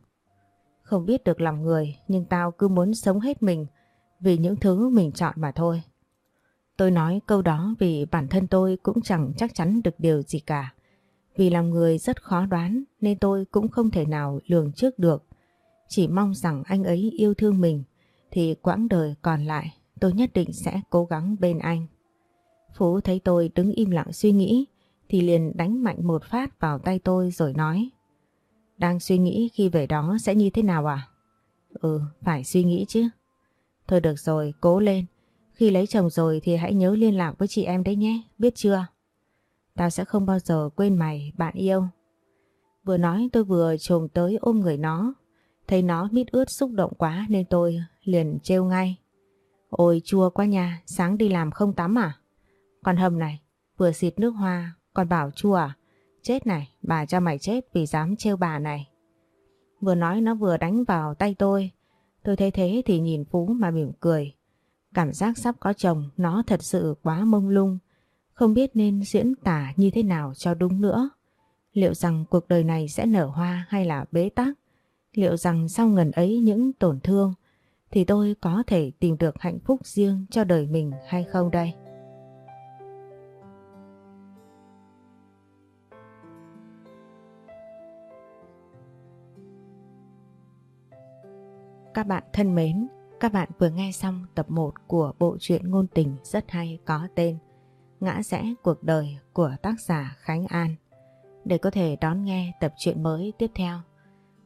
Không biết được lòng người, nhưng tao cứ muốn sống hết mình vì những thứ mình chọn mà thôi. Tôi nói câu đó vì bản thân tôi cũng chẳng chắc chắn được điều gì cả. Vì làm người rất khó đoán nên tôi cũng không thể nào lường trước được. Chỉ mong rằng anh ấy yêu thương mình thì quãng đời còn lại tôi nhất định sẽ cố gắng bên anh. Phú thấy tôi đứng im lặng suy nghĩ thì liền đánh mạnh một phát vào tay tôi rồi nói Đang suy nghĩ khi về đó sẽ như thế nào à? Ừ, phải suy nghĩ chứ. Thôi được rồi, cố lên. Khi lấy chồng rồi thì hãy nhớ liên lạc với chị em đấy nhé, biết chưa? Tao sẽ không bao giờ quên mày, bạn yêu. Vừa nói tôi vừa trồm tới ôm người nó. Thấy nó mít ướt xúc động quá nên tôi liền trêu ngay. Ôi chua quá nha, sáng đi làm không tắm à? Con hầm này, vừa xịt nước hoa, còn bảo chua à? Chết này, bà cho mày chết vì dám trêu bà này. Vừa nói nó vừa đánh vào tay tôi. Tôi thấy thế thì nhìn Phú mà mỉm cười. Cảm giác sắp có chồng nó thật sự quá mông lung. Không biết nên diễn tả như thế nào cho đúng nữa. Liệu rằng cuộc đời này sẽ nở hoa hay là bế tắc? Liệu rằng sau ngần ấy những tổn thương thì tôi có thể tìm được hạnh phúc riêng cho đời mình hay không đây? Các bạn thân mến, các bạn vừa nghe xong tập 1 của bộ truyện ngôn tình rất hay có tên Ngã rẽ cuộc đời của tác giả Khánh An. Để có thể đón nghe tập truyện mới tiếp theo,